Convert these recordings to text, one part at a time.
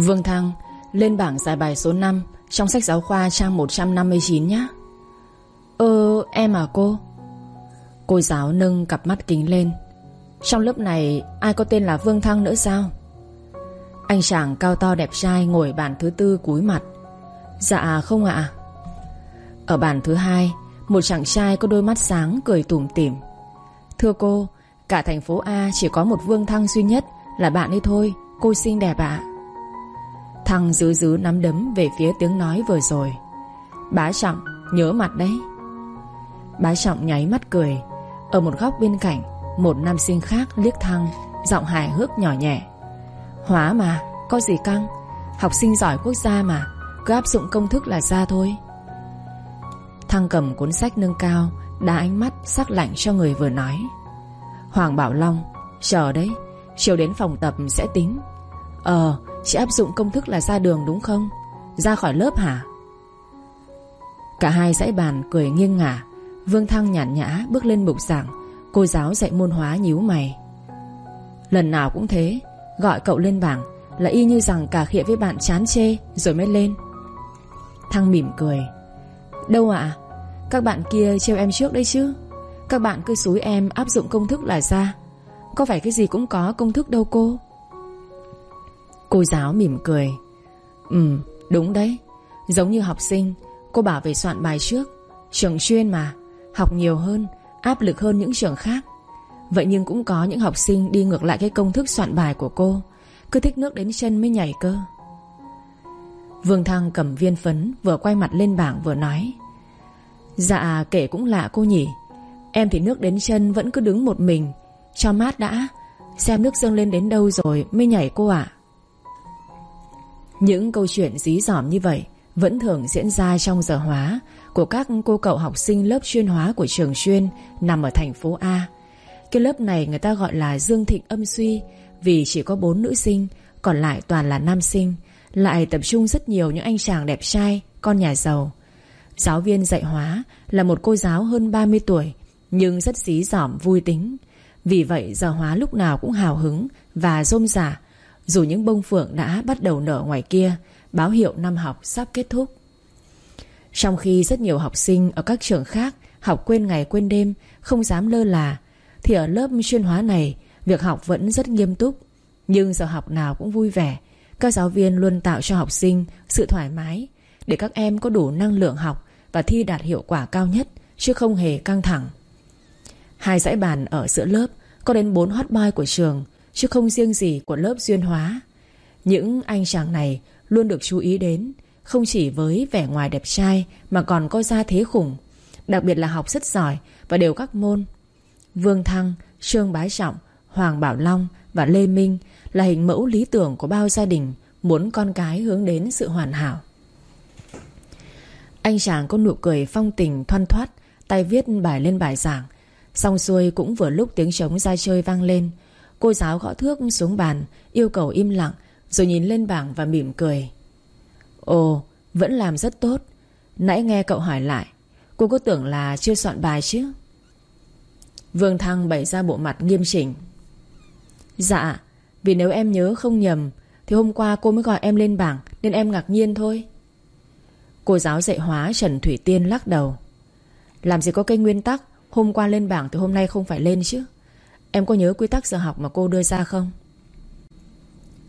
Vương Thăng, Lên bảng giải bài số 5 Trong sách giáo khoa trang 159 nhé Ơ em à cô? Cô giáo nâng cặp mắt kính lên. Trong lớp này, Ai có tên là Vương Thăng nữa sao? Anh chàng cao to đẹp trai Ngồi bàn thứ tư cúi mặt. Dạ không ạ. Ở bàn thứ hai, Một chàng trai có đôi mắt sáng cười tủm tỉm. Thưa cô, Cả thành phố A chỉ có một Vương Thăng duy nhất Là bạn ấy thôi, Cô xinh đẹp ạ. Thăng dứ dứ nắm đấm về phía tiếng nói vừa rồi. Bá Trọng, Nhớ mặt đấy. Bá Trọng nháy mắt cười. Ở một góc bên cạnh, Một nam sinh khác liếc Thăng Giọng hài hước nhỏ nhẹ. Hóa mà, Có gì căng? Học sinh giỏi quốc gia mà, Cứ áp dụng công thức là ra thôi. Thăng cầm cuốn sách nâng cao, Đá ánh mắt sắc lạnh cho người vừa nói. Hoàng Bảo Long, Chờ đấy, Chiều đến phòng tập sẽ tính. Ờ Chị áp dụng công thức là ra đường đúng không? Ra khỏi lớp hả? Cả hai dãy bàn cười nghiêng ngả. Vương Thăng nhàn nhã bước lên bục giảng. Cô giáo dạy môn hóa nhíu mày. Lần nào cũng thế, Gọi cậu lên bảng Là y như rằng cả khịa với bạn chán chê Rồi mới lên. Thăng mỉm cười. Đâu ạ? Các bạn kia trêu em trước đấy chứ? Các bạn cứ xúi em áp dụng công thức là ra. Có phải cái gì cũng có công thức đâu cô? Cô giáo mỉm cười. Ừ đúng đấy. Giống như học sinh, Cô bảo về soạn bài trước. Trường chuyên mà, Học nhiều hơn, Áp lực hơn những trường khác. Vậy nhưng cũng có những học sinh đi ngược lại cái công thức soạn bài của cô, Cứ thích nước đến chân mới nhảy cơ. Vương Thăng cầm viên phấn Vừa quay mặt lên bảng vừa nói Dạ kể cũng lạ cô nhỉ. Em thì nước đến chân vẫn cứ đứng một mình, Cho mát đã. Xem nước dâng lên đến đâu rồi mới nhảy cô ạ. Những câu chuyện dí dỏm như vậy Vẫn thường diễn ra trong giờ hóa Của các cô cậu học sinh lớp chuyên hóa của trường chuyên Nằm ở thành phố A. Cái lớp này người ta gọi là Dương Thịnh âm suy, Vì chỉ có bốn nữ sinh, Còn lại toàn là nam sinh, Lại tập trung rất nhiều những anh chàng đẹp trai, Con nhà giàu. Giáo viên dạy hóa là một cô giáo hơn 30 tuổi, Nhưng rất dí dỏm, vui tính. Vì vậy, giờ hóa lúc nào cũng hào hứng Và rôm rả dù những bông phượng đã bắt đầu nở ngoài kia, Báo hiệu năm học sắp kết thúc. Trong khi rất nhiều học sinh Ở các trường khác Học quên ngày quên đêm, Không dám lơ là, Thì ở lớp chuyên hóa này, Việc học vẫn rất nghiêm túc. Nhưng giờ học nào cũng vui vẻ, Các giáo viên luôn tạo cho học sinh Sự thoải mái Để các em có đủ năng lượng học Và thi đạt hiệu quả cao nhất, Chứ không hề căng thẳng. Hai dãy bàn ở giữa lớp Có đến bốn hot boy của trường Chứ không riêng gì của lớp duyên hóa. Những anh chàng này Luôn được chú ý đến Không chỉ với vẻ ngoài đẹp trai Mà còn có gia thế khủng Đặc biệt là học rất giỏi Và đều các môn. Vương Thăng, Trương Bái Trọng Hoàng Bảo Long và Lê Minh Là hình mẫu lý tưởng của bao gia đình Muốn con cái hướng đến sự hoàn hảo. Anh chàng có nụ cười phong tình thoăn thoát Tay viết bài lên bài giảng Xong xuôi cũng vừa lúc tiếng trống ra chơi vang lên Cô giáo gõ thước xuống bàn, Yêu cầu im lặng, Rồi nhìn lên bảng và mỉm cười. Ồ, vẫn làm rất tốt. Nãy nghe cậu hỏi lại, Cô có tưởng là chưa soạn bài chứ? Vương Thăng bày ra bộ mặt nghiêm chỉnh. Dạ Vì nếu em nhớ không nhầm, Thì hôm qua cô mới gọi em lên bảng, Nên em ngạc nhiên thôi. Cô giáo dạy hóa Trần Thủy Tiên lắc đầu. Làm gì có cái nguyên tắc, Hôm qua lên bảng thì hôm nay không phải lên chứ? Em có nhớ quy tắc giờ học mà cô đưa ra không?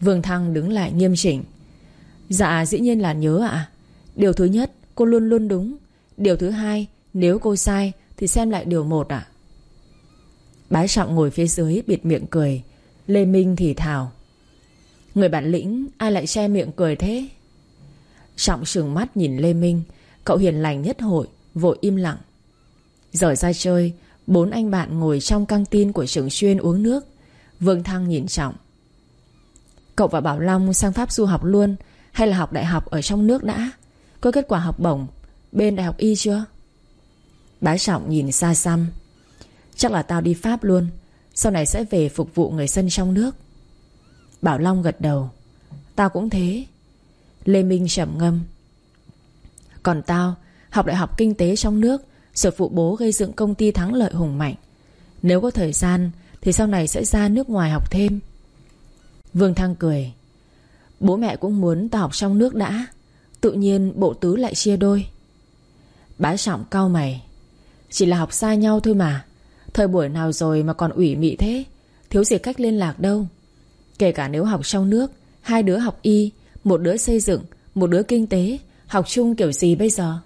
Vương Thăng đứng lại nghiêm chỉnh. Dạ dĩ nhiên là nhớ ạ. Điều thứ nhất, cô luôn luôn đúng. Điều thứ hai, Nếu cô sai, thì xem lại điều một ạ. Bái trọng ngồi phía dưới bịt miệng cười. Lê Minh thì thào. Người bản lĩnh, ai lại che miệng cười thế? Trọng sừng mắt nhìn Lê Minh. Cậu hiền lành nhất hội, Vội im lặng. Rời ra chơi Bốn anh bạn ngồi trong căng tin của trường chuyên uống nước. Vương Thăng nhìn Trọng. Cậu và Bảo Long sang Pháp du học luôn, Hay là học đại học ở trong nước đã? Có kết quả học bổng Bên đại học Y chưa? Bá Trọng nhìn xa xăm. Chắc là tao đi Pháp luôn, Sau này sẽ về phục vụ người dân trong nước. Bảo Long gật đầu. Tao cũng thế. Lê Minh trầm ngâm. Còn tao, Học đại học kinh tế trong nước rồi phụ bố gây dựng công ty thắng lợi hùng mạnh. Nếu có thời gian, Thì sau này sẽ ra nước ngoài học thêm. Vương Thăng cười. Bố mẹ cũng muốn ta học trong nước đã. Tự nhiên bộ tứ lại chia đôi. Bá Trọng cau mày. Chỉ là học xa nhau thôi mà. Thời buổi nào rồi mà còn ủy mị thế? Thiếu gì cách liên lạc đâu. Kể cả nếu học trong nước, Hai đứa học y, Một đứa xây dựng, Một đứa kinh tế, Học chung kiểu gì bây giờ?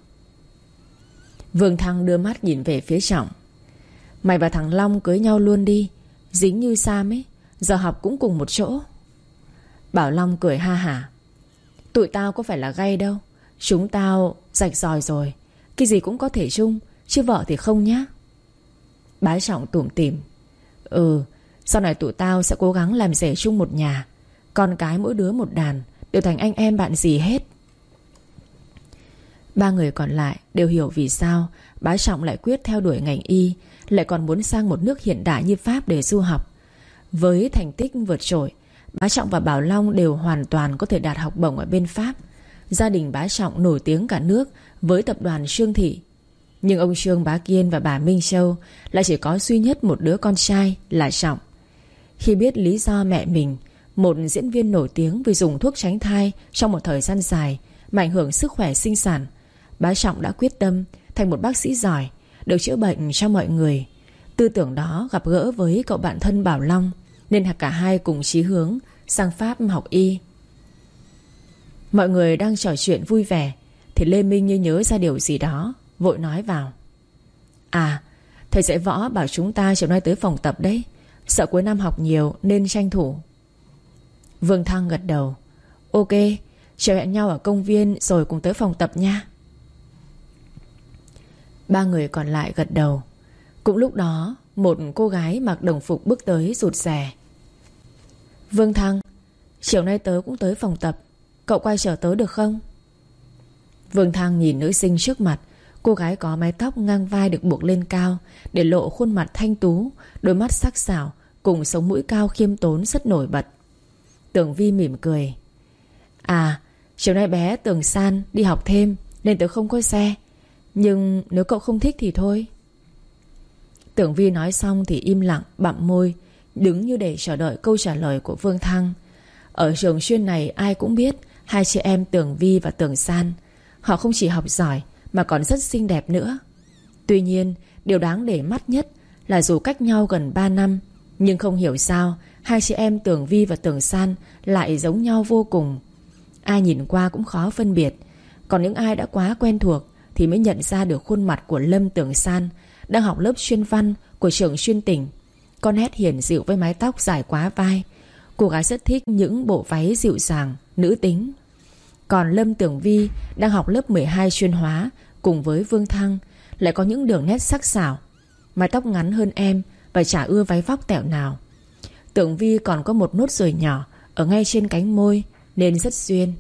Vương Thăng đưa mắt nhìn về phía Trọng. Mày và thằng Long cưới nhau luôn đi, Dính như Sam ấy, Giờ học cũng cùng một chỗ. Bảo Long cười ha hả. Tụi tao có phải là gay đâu, Chúng tao rạch ròi rồi, Cái gì cũng có thể chung, Chứ vợ thì không nhá. Bái Trọng tủm tỉm. Ừ Sau này tụi tao sẽ cố gắng làm rể chung một nhà, Con cái mỗi đứa một đàn, Đều thành anh em bạn gì hết. Ba người còn lại đều hiểu vì sao Bá Trọng lại quyết theo đuổi ngành y, Lại còn muốn sang một nước hiện đại như Pháp để du học. Với thành tích vượt trội, Bá Trọng và Bảo Long đều hoàn toàn có thể đạt học bổng ở bên Pháp. Gia đình Bá Trọng nổi tiếng cả nước Với tập đoàn Trương Thị. Nhưng ông Trương Bá Kiên và bà Minh Châu Lại chỉ có duy nhất một đứa con trai là Trọng. Khi biết lý do mẹ mình, Một diễn viên nổi tiếng vì dùng thuốc tránh thai Trong một thời gian dài Mà ảnh hưởng sức khỏe sinh sản Bá Trọng đã quyết tâm thành một bác sĩ giỏi, Được chữa bệnh cho mọi người. Tư tưởng đó gặp gỡ với cậu bạn thân Bảo Long, Nên cả hai cùng chí hướng Sang Pháp học y. Mọi người đang trò chuyện vui vẻ, Thì Lê Minh như nhớ ra điều gì đó, Vội nói vào. À Thầy dạy võ bảo chúng ta chiều nay tới phòng tập đấy, Sợ cuối năm học nhiều nên tranh thủ. Vương Thăng gật đầu. Ok Chiều hẹn nhau ở công viên Rồi cùng tới phòng tập nha. Ba người còn lại gật đầu. Cũng lúc đó, Một cô gái mặc đồng phục bước tới rụt rè. Vương Thăng, Chiều nay tớ cũng tới phòng tập. Cậu quay trở tớ được không? Vương Thăng nhìn nữ sinh trước mặt. Cô gái có mái tóc ngang vai được buộc lên cao, Để lộ khuôn mặt thanh tú, Đôi mắt sắc sảo, Cùng sống mũi cao khiêm tốn rất nổi bật. Tưởng Vi mỉm cười. À Chiều nay bé Tường San đi học thêm, Nên tớ không có xe. Nhưng nếu cậu không thích thì thôi. Tưởng Vi nói xong thì im lặng, bặm môi, Đứng như để chờ đợi câu trả lời của Vương Thăng. Ở trường chuyên này ai cũng biết Hai chị em Tưởng Vi và Tưởng San. Họ không chỉ học giỏi Mà còn rất xinh đẹp nữa. Tuy nhiên, điều đáng để mắt nhất Là dù cách nhau gần 3 năm, Nhưng không hiểu sao Hai chị em Tưởng Vi và Tưởng San Lại giống nhau vô cùng. Ai nhìn qua cũng khó phân biệt, Còn những ai đã quá quen thuộc thì mới nhận ra được khuôn mặt của Lâm Tưởng San Đang học lớp chuyên văn Của trường chuyên tỉnh. Con nét hiền dịu với mái tóc dài quá vai. Cô gái rất thích những bộ váy dịu dàng, Nữ tính. Còn Lâm Tưởng Vi đang học lớp 12 chuyên hóa Cùng với Vương Thăng, Lại có những đường nét sắc sảo. Mái tóc ngắn hơn em Và chả ưa váy vóc tẹo nào. Tưởng Vi còn có một nốt ruồi nhỏ Ở ngay trên cánh môi, Nên rất duyên.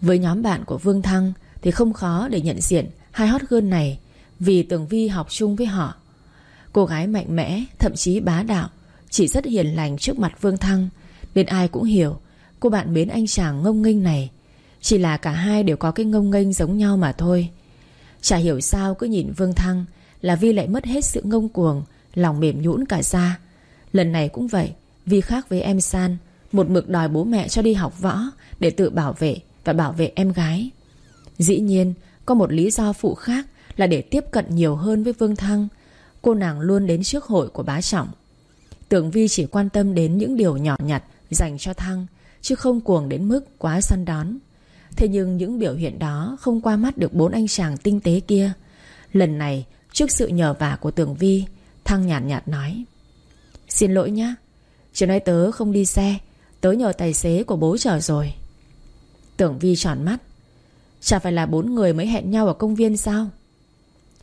Với nhóm bạn của Vương Thăng thì không khó để nhận diện Hai hot girl này Vì tường Vi học chung với họ. Cô gái mạnh mẽ, Thậm chí bá đạo, Chỉ rất hiền lành trước mặt Vương Thăng, Nên ai cũng hiểu Cô bạn mến anh chàng ngông nghênh này. Chỉ là cả hai đều có cái ngông nghênh giống nhau mà thôi. Chả hiểu sao cứ nhìn Vương Thăng Là Vi lại mất hết sự ngông cuồng, Lòng mềm nhũn cả ra. Lần này cũng vậy, Vi khác với em San, Một mực đòi bố mẹ cho đi học võ Để tự bảo vệ và bảo vệ em gái. Dĩ nhiên, Có một lý do phụ khác Là để tiếp cận nhiều hơn với Vương Thăng. Cô nàng luôn đến trước hội của bá trọng. Tưởng Vi chỉ quan tâm đến những điều nhỏ nhặt Dành cho Thăng, Chứ không cuồng đến mức quá săn đón. Thế nhưng những biểu hiện đó Không qua mắt được bốn anh chàng tinh tế kia. Lần này, trước sự nhờ vả của Tưởng Vi, Thăng nhạt nhạt nói, Xin lỗi nhá Chiều nay tớ không đi xe, Tớ nhờ tài xế của bố chở rồi. Tưởng Vi tròn mắt. Chả phải là bốn người mới hẹn nhau ở công viên sao?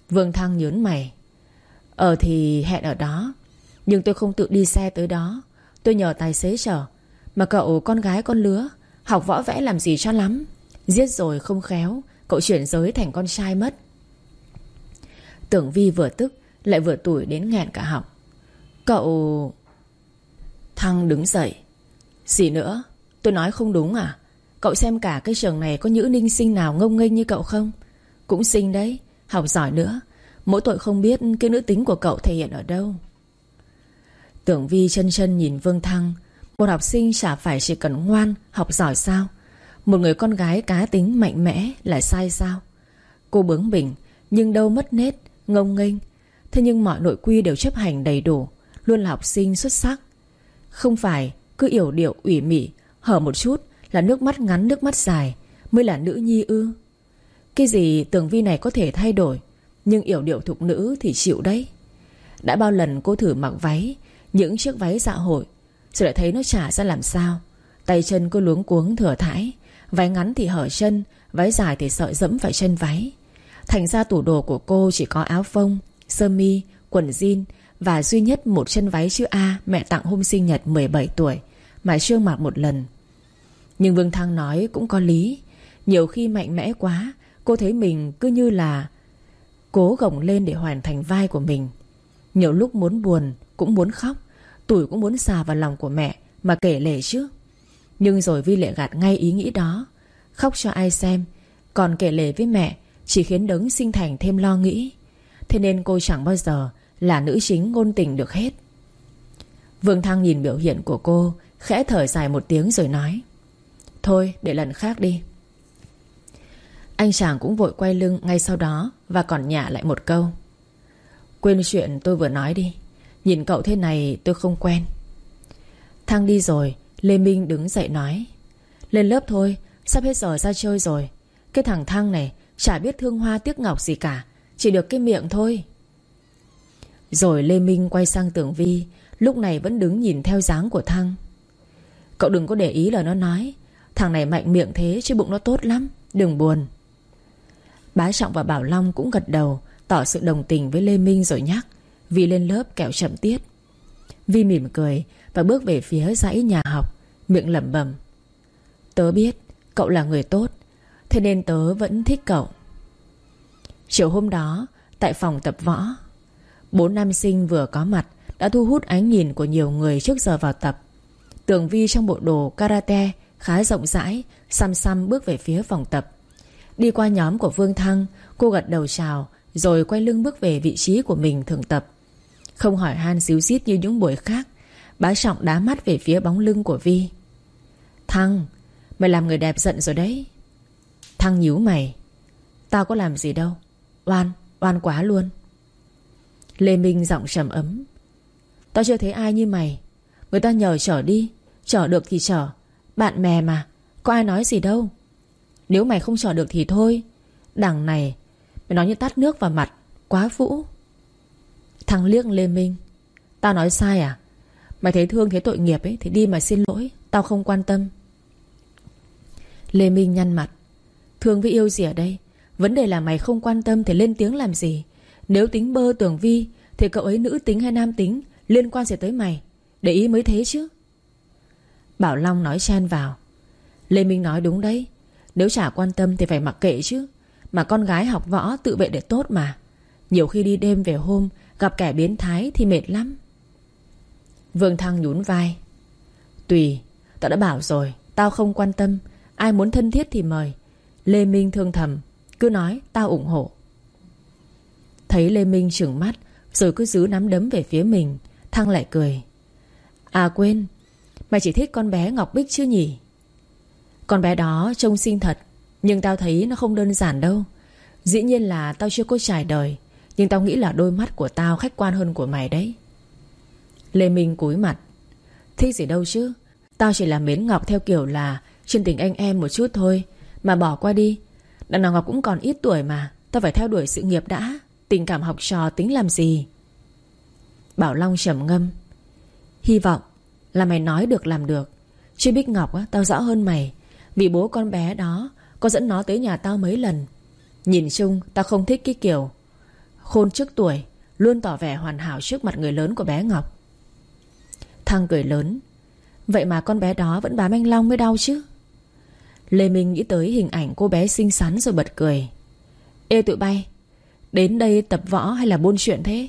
Vương Thăng nhớn mày. Ờ thì hẹn ở đó. Nhưng tôi không tự đi xe tới đó. Tôi nhờ tài xế chở. Mà cậu con gái con lứa, Học võ vẽ làm gì cho lắm. Giết rồi không khéo, Cậu chuyển giới thành con trai mất. Tưởng Vi vừa tức, Lại vừa tuổi đến nghẹn cả họng. Cậu... Thăng đứng dậy. Gì nữa? Tôi nói không đúng à? Cậu xem cả cái trường này có nữ ninh sinh nào ngông nghênh như cậu không? Cũng xinh đấy, Học giỏi nữa. Mỗi tội không biết cái nữ tính của cậu thể hiện ở đâu. Tưởng Vi chân chân nhìn Vương Thăng. Một học sinh chả phải chỉ cần ngoan, Học giỏi sao? Một người con gái cá tính mạnh mẽ Là sai sao? Cô bướng bỉnh, Nhưng đâu mất nết Ngông nghênh. Thế nhưng mọi nội quy đều chấp hành đầy đủ, Luôn là học sinh xuất sắc. Không phải, cứ yểu điệu, ủy mị, Hở một chút là nước mắt ngắn nước mắt dài Mới là nữ nhi ư? Cái gì tường vi này có thể thay đổi Nhưng yểu điệu thục nữ thì chịu đấy. Đã bao lần cô thử mặc váy Những chiếc váy dạ hội Rồi lại thấy nó trả ra làm sao. Tay chân cô luống cuống thừa thãi Váy ngắn thì hở chân Váy dài thì sợ dẫm phải chân váy. Thành ra tủ đồ của cô chỉ có áo phông Sơ mi, quần jean Và duy nhất một chân váy chữ A Mẹ tặng hôm sinh nhật 17 tuổi Mà chưa mặc một lần. Nhưng Vương Thăng nói cũng có lý. Nhiều khi mạnh mẽ quá, Cô thấy mình cứ như là Cố gồng lên để hoàn thành vai của mình. Nhiều lúc muốn buồn, Cũng muốn khóc Tuổi cũng muốn xà vào lòng của mẹ, Mà kể lể chứ. Nhưng rồi Vi lệ gạt ngay ý nghĩ đó. Khóc cho ai xem, Còn kể lể với mẹ, Chỉ khiến đấng sinh thành thêm lo nghĩ. Thế nên cô chẳng bao giờ Là nữ chính ngôn tình được hết. Vương Thăng nhìn biểu hiện của cô, Khẽ thở dài một tiếng rồi nói. Thôi, để lần khác đi. Anh chàng cũng vội quay lưng ngay sau đó Và còn nhả lại một câu. Quên chuyện tôi vừa nói đi. Nhìn cậu thế này tôi không quen. Thăng đi rồi, Lê Minh đứng dậy nói. Lên lớp thôi, Sắp hết giờ ra chơi rồi. Cái thằng Thăng này Chả biết thương hoa tiếc ngọc gì cả, Chỉ được cái miệng thôi. Rồi Lê Minh quay sang Tưởng Vi, Lúc này vẫn đứng nhìn theo dáng của Thăng. Cậu đừng có để ý lời nó nói Thằng này mạnh miệng thế chứ bụng nó tốt lắm, Đừng buồn. Bá Trọng và Bảo Long cũng gật đầu, Tỏ sự đồng tình với Lê Minh rồi nhắc Vi lên lớp kẹo chậm tiết. Vi mỉm cười Và bước về phía dãy nhà học, Miệng lẩm bẩm, Tớ biết, cậu là người tốt, Thế nên tớ vẫn thích cậu. Chiều hôm đó, Tại phòng tập võ, Bốn nam sinh vừa có mặt Đã thu hút ánh nhìn của nhiều người trước giờ vào tập. Tường Vi trong bộ đồ karate Khá rộng rãi Xăm xăm bước về phía phòng tập. Đi qua nhóm của Vương Thăng Cô gật đầu chào Rồi quay lưng bước về vị trí của mình thường tập. Không hỏi han xíu xít như những buổi khác Bá Trọng đá mắt về phía bóng lưng của Vi. Thăng Mày làm người đẹp giận rồi đấy. Thăng nhíu mày. Tao có làm gì đâu Oan, oan quá luôn. Lê Minh giọng trầm ấm. Tao chưa thấy ai như mày Người ta nhờ chở đi Chở được thì chở bạn bè mà, Có ai nói gì đâu. Nếu mày không trò được thì thôi. Đằng này, Mày nói như tát nước vào mặt, Quá vũ. Thằng liếc Lê Minh, Tao nói sai à? Mày thấy thương thế tội nghiệp ấy, Thì đi mà xin lỗi, Tao không quan tâm. Lê Minh nhăn mặt, Thương với yêu gì ở đây? Vấn đề là mày không quan tâm thì lên tiếng làm gì? Nếu tính bơ tưởng vi, Thì cậu ấy nữ tính hay nam tính Liên quan gì tới mày? Để ý mới thế chứ. Bảo Long nói chen vào. Lê Minh nói đúng đấy, Nếu chả quan tâm thì phải mặc kệ chứ. Mà con gái học võ tự vệ để tốt mà. Nhiều khi đi đêm về hôm, Gặp kẻ biến thái thì mệt lắm. Vương Thăng nhún vai. Tùy, Tao đã bảo rồi, Tao không quan tâm. Ai muốn thân thiết thì mời. Lê Minh thương thầm, Cứ nói, tao ủng hộ. Thấy Lê Minh trừng mắt, Rồi cứ giữ nắm đấm về phía mình, Thăng lại cười. À quên Mày chỉ thích con bé Ngọc Bích chứ nhỉ? Con bé đó trông xinh thật, Nhưng tao thấy nó không đơn giản đâu. Dĩ nhiên là tao chưa có trải đời, Nhưng tao nghĩ là đôi mắt của tao khách quan hơn của mày đấy. Lê Minh cúi mặt. Thích gì đâu chứ? Tao chỉ là mến Ngọc theo kiểu là Chuyên tình anh em một chút thôi, Mà bỏ qua đi. Đằng nào Ngọc cũng còn ít tuổi mà, Tao phải theo đuổi sự nghiệp đã. Tình cảm học trò tính làm gì? Bảo Long trầm ngâm. Hy vọng là mày nói được làm được. Chứ Bích Ngọc á, tao rõ hơn mày. Vì bố con bé đó Có dẫn nó tới nhà tao mấy lần. Nhìn chung tao không thích cái kiểu Khôn trước tuổi Luôn tỏ vẻ hoàn hảo trước mặt người lớn của bé Ngọc. Thăng cười lớn Vậy mà con bé đó vẫn bám anh Long mới đau chứ? Lê Minh nghĩ tới hình ảnh cô bé xinh xắn rồi bật cười. Ê tụi bay Đến đây tập võ hay là buôn chuyện thế?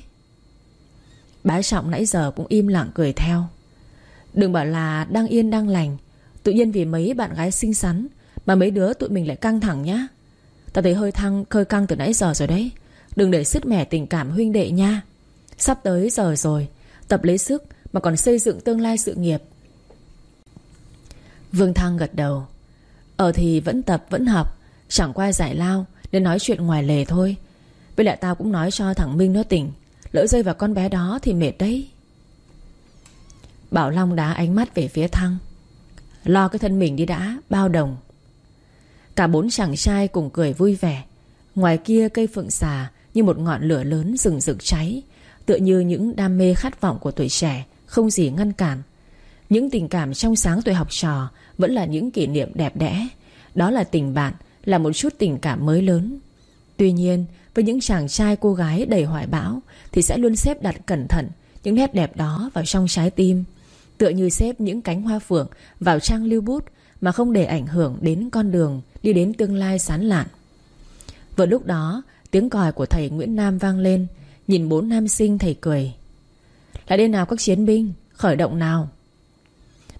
Bá Trọng nãy giờ cũng im lặng cười theo. Đừng bảo là đang yên, đang lành. Tự nhiên vì mấy bạn gái xinh xắn Mà mấy đứa tụi mình lại căng thẳng nhá. Ta thấy hơi thăng, khơi căng từ nãy giờ rồi đấy. Đừng để sứt mẻ tình cảm huynh đệ nha. Sắp tới giờ rồi, Tập lấy sức mà còn xây dựng tương lai sự nghiệp. Vương Thăng gật đầu. Ở thì vẫn tập, vẫn học. Chẳng qua giải lao Nên nói chuyện ngoài lề thôi. Với lại tao cũng nói cho thằng Minh nó tỉnh. Lỡ rơi vào con bé đó thì mệt đấy. Bảo Long đá ánh mắt về phía Thăng. Lo cái thân mình đi đã, Bao đồng. Cả bốn chàng trai cùng cười vui vẻ. Ngoài kia cây phượng xà Như một ngọn lửa lớn rừng rực cháy, Tựa như những đam mê khát vọng của tuổi trẻ, Không gì ngăn cản. Những tình cảm trong sáng tuổi học trò Vẫn là những kỷ niệm đẹp đẽ. Đó là tình bạn, Là một chút tình cảm mới lớn. Tuy nhiên, với những chàng trai cô gái đầy hoài bão Thì sẽ luôn xếp đặt cẩn thận Những nét đẹp đó vào trong trái tim. Tựa như xếp những cánh hoa phượng Vào trang lưu bút Mà không để ảnh hưởng đến con đường Đi đến tương lai sán lạn. Vừa lúc đó, Tiếng còi của thầy Nguyễn Nam vang lên, Nhìn bốn nam sinh thầy cười. Là đêm nào các chiến binh? Khởi động nào?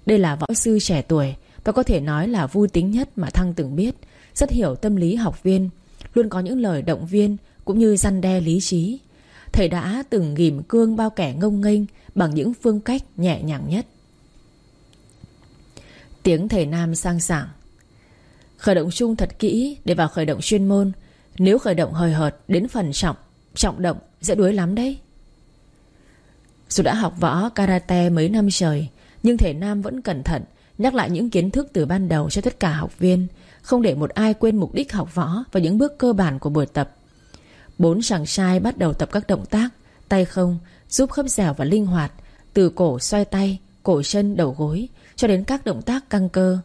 Đây là võ sư trẻ tuổi Và có thể nói là vui tính nhất mà Thăng từng biết, Rất hiểu tâm lý học viên, Luôn có những lời động viên Cũng như răn đe lý trí. Thầy đã từng ghim cương bao kẻ ngông nghênh Bằng những phương cách nhẹ nhàng nhất. Tiếng thầy Nam sang sảng. Khởi động chung thật kỹ Để vào khởi động chuyên môn. Nếu khởi động hời hợt đến phần trọng Trọng động sẽ đuối lắm đấy. Dù đã học võ, karate mấy năm trời, Nhưng thầy Nam vẫn cẩn thận Nhắc lại những kiến thức từ ban đầu cho tất cả học viên, Không để một ai quên mục đích học võ Và những bước cơ bản của buổi tập. Bốn chàng trai bắt đầu tập các động tác, Tay không Giúp khớp dẻo và linh hoạt Từ cổ xoay tay, cổ chân, đầu gối Cho đến các động tác căng cơ.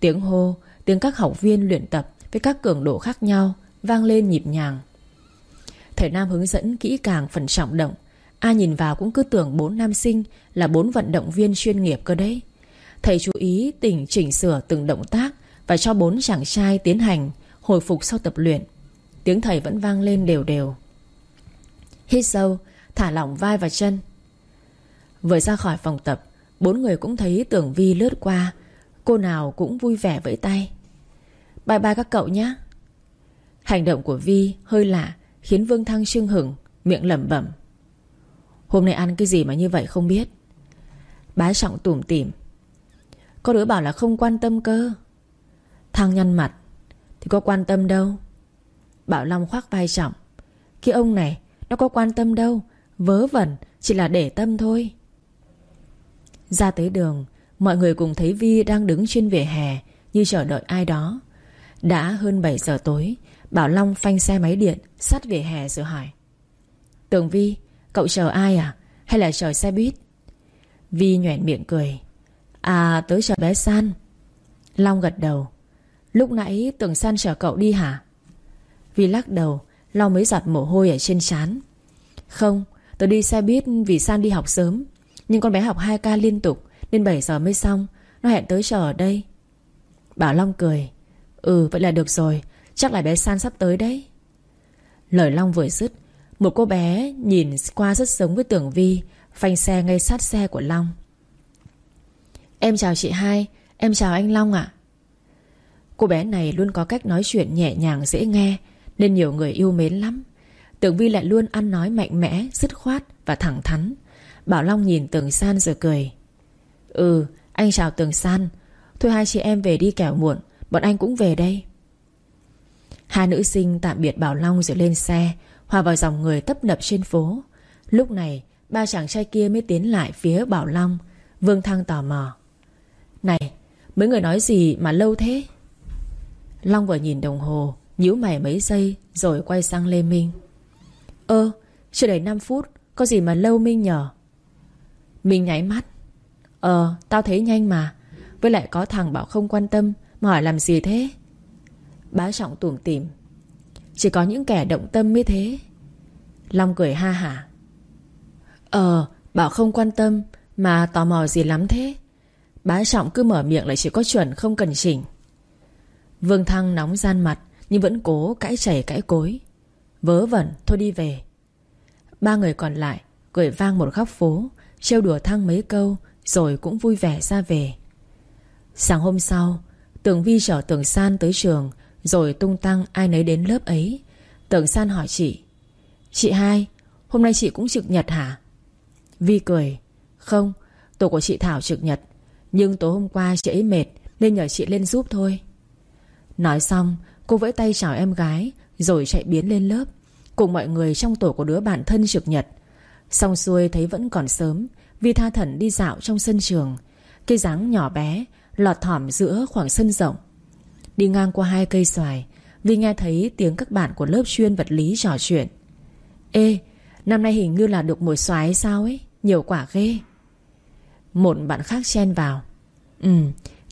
Tiếng hô, tiếng các học viên luyện tập Với các cường độ khác nhau Vang lên nhịp nhàng. Thầy Nam hướng dẫn kỹ càng phần trọng động. Ai nhìn vào cũng cứ tưởng bốn nam sinh Là bốn vận động viên chuyên nghiệp cơ đấy. Thầy chú ý tỉnh chỉnh sửa từng động tác Và cho bốn chàng trai tiến hành Hồi phục sau tập luyện. Tiếng thầy vẫn vang lên đều đều. Hít sâu Thả lỏng vai và chân. Vừa ra khỏi phòng tập, Bốn người cũng thấy Tưởng Vi lướt qua. Cô nào cũng vui vẻ vẫy tay. Bye bye các cậu nhé. Hành động của Vi hơi lạ, Khiến Vương Thăng trưng hửng, Miệng lẩm bẩm. Hôm nay ăn cái gì mà như vậy không biết? Bá trọng tủm tỉm. Có đứa bảo là không quan tâm cơ. Thăng nhăn mặt. Thì có quan tâm đâu? Bảo Long khoác vai trọng. Cái ông này, Nó có quan tâm đâu? Vớ vẩn, Chỉ là để tâm thôi. Ra tới đường, Mọi người cùng thấy Vi đang đứng trên vỉa hè Như chờ đợi ai đó. Đã hơn 7 giờ tối, Bảo Long phanh xe máy điện Sát vỉa hè rồi hỏi Tường Vi, Cậu chờ ai à? Hay là chờ xe buýt? Vi nhoẻn miệng cười À tới chờ bé San. Long gật đầu, Lúc nãy Tường San chờ cậu đi hả? Vi lắc đầu, Long mấy giọt mồ hôi ở trên trán, Không tôi đi xe buýt vì San đi học sớm. Nhưng con bé học 2 ca liên tục, Nên 7 giờ mới xong. Nó hẹn tới chờ ở đây. Bảo Long cười. Ừ vậy là được rồi. Chắc là bé San sắp tới đấy. Lời Long vừa dứt, Một cô bé nhìn qua rất giống với Tưởng Vi, Phanh xe ngay sát xe của Long. Em chào chị hai, Em chào anh Long ạ. Cô bé này luôn có cách nói chuyện nhẹ nhàng, dễ nghe, Nên nhiều người yêu mến lắm. Tưởng Vi lại luôn ăn nói mạnh mẽ, Dứt khoát và thẳng thắn. Bảo Long nhìn Tường San rồi cười. Ừ anh chào Tường San. Thôi hai chị em về đi kẻo muộn, Bọn anh cũng về đây. Hai nữ sinh tạm biệt Bảo Long rồi lên xe, Hòa vào dòng người tấp nập trên phố. Lúc này, Ba chàng trai kia mới tiến lại phía Bảo Long. Vương Thăng tò mò. Này, Mấy người nói gì mà lâu thế? Long vừa nhìn đồng hồ, nhíu mày mấy giây Rồi quay sang Lê Minh. Ơ, chưa đầy 5 phút, Có gì mà lâu Minh nhở? Minh nháy mắt. Ờ tao thấy nhanh mà. Với lại có thằng bảo không quan tâm, Mà hỏi làm gì thế? Bá trọng tủm tỉm. Chỉ có những kẻ động tâm mới thế. Long cười ha hả. Ờ Bảo không quan tâm, Mà tò mò gì lắm thế? Bá trọng cứ mở miệng lại chỉ có chuẩn không cần chỉnh. Vương Thăng nóng gian mặt, Nhưng vẫn cố cãi chảy cãi cối. Vớ vẩn, thôi đi về. Ba người còn lại, Cười vang một góc phố, Trêu đùa Thăng mấy câu, Rồi cũng vui vẻ ra về. Sáng hôm sau, Tường Vi chở Tường San tới trường, rồi tung tăng ai nấy đến lớp ấy. Tường San hỏi chị Chị hai, Hôm nay chị cũng trực nhật hả? Vi cười, Không, Tổ của chị Thảo trực nhật, Nhưng tối hôm qua chị ấy mệt, Nên nhờ chị lên giúp thôi. Nói xong, cô vẫy tay chào em gái rồi chạy biến lên lớp, Cùng mọi người trong tổ của đứa bạn thân trực nhật. Xong xuôi thấy vẫn còn sớm, Vi tha thẩn đi dạo trong sân trường. Cây dáng nhỏ bé, Lọt thỏm giữa khoảng sân rộng. Đi ngang qua hai cây xoài, Vi nghe thấy tiếng các bạn của lớp chuyên vật lý trò chuyện. Ê, Năm nay hình như là được mùa xoài sao ấy, Nhiều quả ghê. Một bạn khác chen vào. Ừ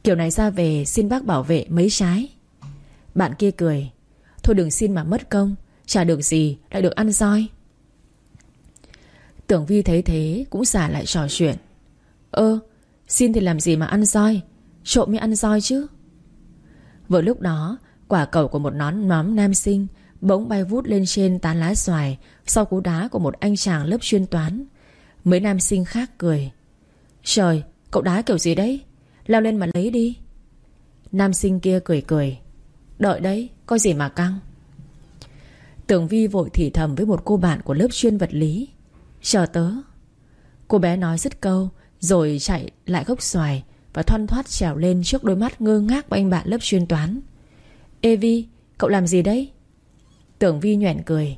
Kiểu này ra về xin bác bảo vệ mấy trái. Bạn kia cười. Thôi đừng xin mà mất công, Chả được gì lại được ăn roi. Tưởng Vi thấy thế Cũng xả lại trò chuyện. Ơ, xin thì làm gì mà ăn roi? Trộm mới ăn roi chứ. Vừa lúc đó, Quả cầu của một nón nóm nam sinh Bỗng bay vút lên trên tán lá xoài Sau cú đá của một anh chàng lớp chuyên toán. Mấy nam sinh khác cười. Trời, cậu đá kiểu gì đấy? Leo lên mà lấy đi. Nam sinh kia cười cười. Đợi đấy có gì mà căng? Tưởng Vi vội thì thầm với một cô bạn của lớp chuyên vật lý. Chờ tớ. Cô bé nói dứt câu, Rồi chạy lại gốc xoài Và thoăn thoát trèo lên trước đôi mắt ngơ ngác của anh bạn lớp chuyên toán. Ê Vi, Cậu làm gì đấy Tưởng Vi nhoẻn cười.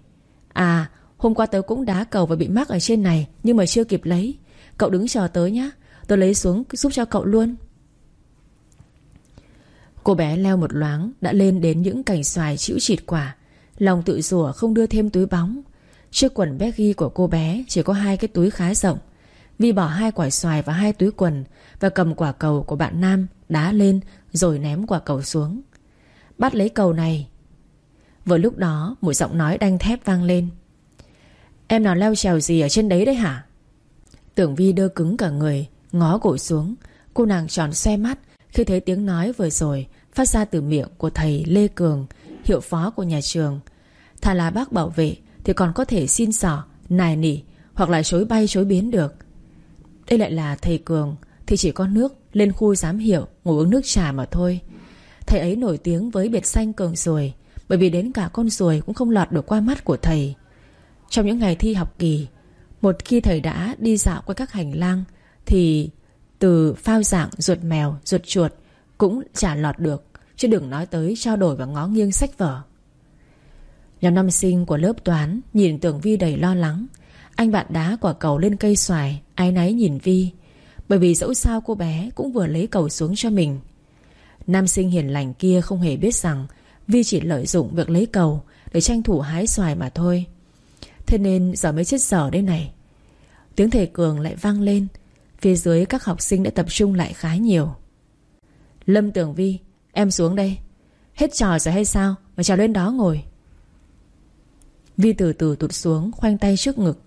À hôm qua tớ cũng đá cầu và bị mắc ở trên này, Nhưng mà chưa kịp lấy. Cậu đứng chờ tớ nhé Tớ lấy xuống giúp cho cậu luôn. Cô bé leo một loáng, Đã lên đến những cành xoài chịu chịt quả. Lòng tự rủa không đưa thêm túi bóng. Chiếc quần baggy của cô bé Chỉ có hai cái túi khá rộng. Vi bỏ hai quả xoài và hai túi quần Và cầm quả cầu của bạn Nam Đá lên rồi ném quả cầu xuống. Bắt lấy cầu này. Vừa lúc đó, một giọng nói đanh thép vang lên. Em nào leo trèo gì ở trên đấy đấy hả? Tưởng Vi đơ cứng cả người, Ngó cổ xuống. Cô nàng tròn xe mắt khi thấy tiếng nói vừa rồi Phát ra từ miệng của thầy Lê Cường Hiệu phó của nhà trường. Thà là bác bảo vệ Thì còn có thể xin sỏ, nài nỉ Hoặc là chối bay chối biến được. Đây lại là thầy Cường Thì chỉ có nước lên khu giám hiệu Ngồi uống nước trà mà thôi. Thầy ấy nổi tiếng với biệt danh Cường Ruồi Bởi vì đến cả con ruồi cũng không lọt được qua mắt của thầy. Trong những ngày thi học kỳ Một khi thầy đã đi dạo qua các hành lang Thì từ phao dạng ruột mèo, ruột chuột Cũng chả lọt được Chứ đừng nói tới trao đổi và ngó nghiêng sách vở. Nhóm năm sinh của lớp toán Nhìn tưởng Vi đầy lo lắng. Anh bạn đá quả cầu lên cây xoài Ái náy nhìn Vi Bởi vì dẫu sao cô bé cũng vừa lấy cầu xuống cho mình. Nam sinh hiền lành kia không hề biết rằng Vi chỉ lợi dụng việc lấy cầu Để tranh thủ hái xoài mà thôi. Thế nên giờ mới chết dở đây này. Tiếng thầy Cường lại vang lên Phía dưới các học sinh đã tập trung lại khá nhiều. Lâm Tưởng Vi, Em xuống đây. Hết trò rồi hay sao? Mà trèo lên đó ngồi. Vi từ từ tụt xuống, Khoanh tay trước ngực.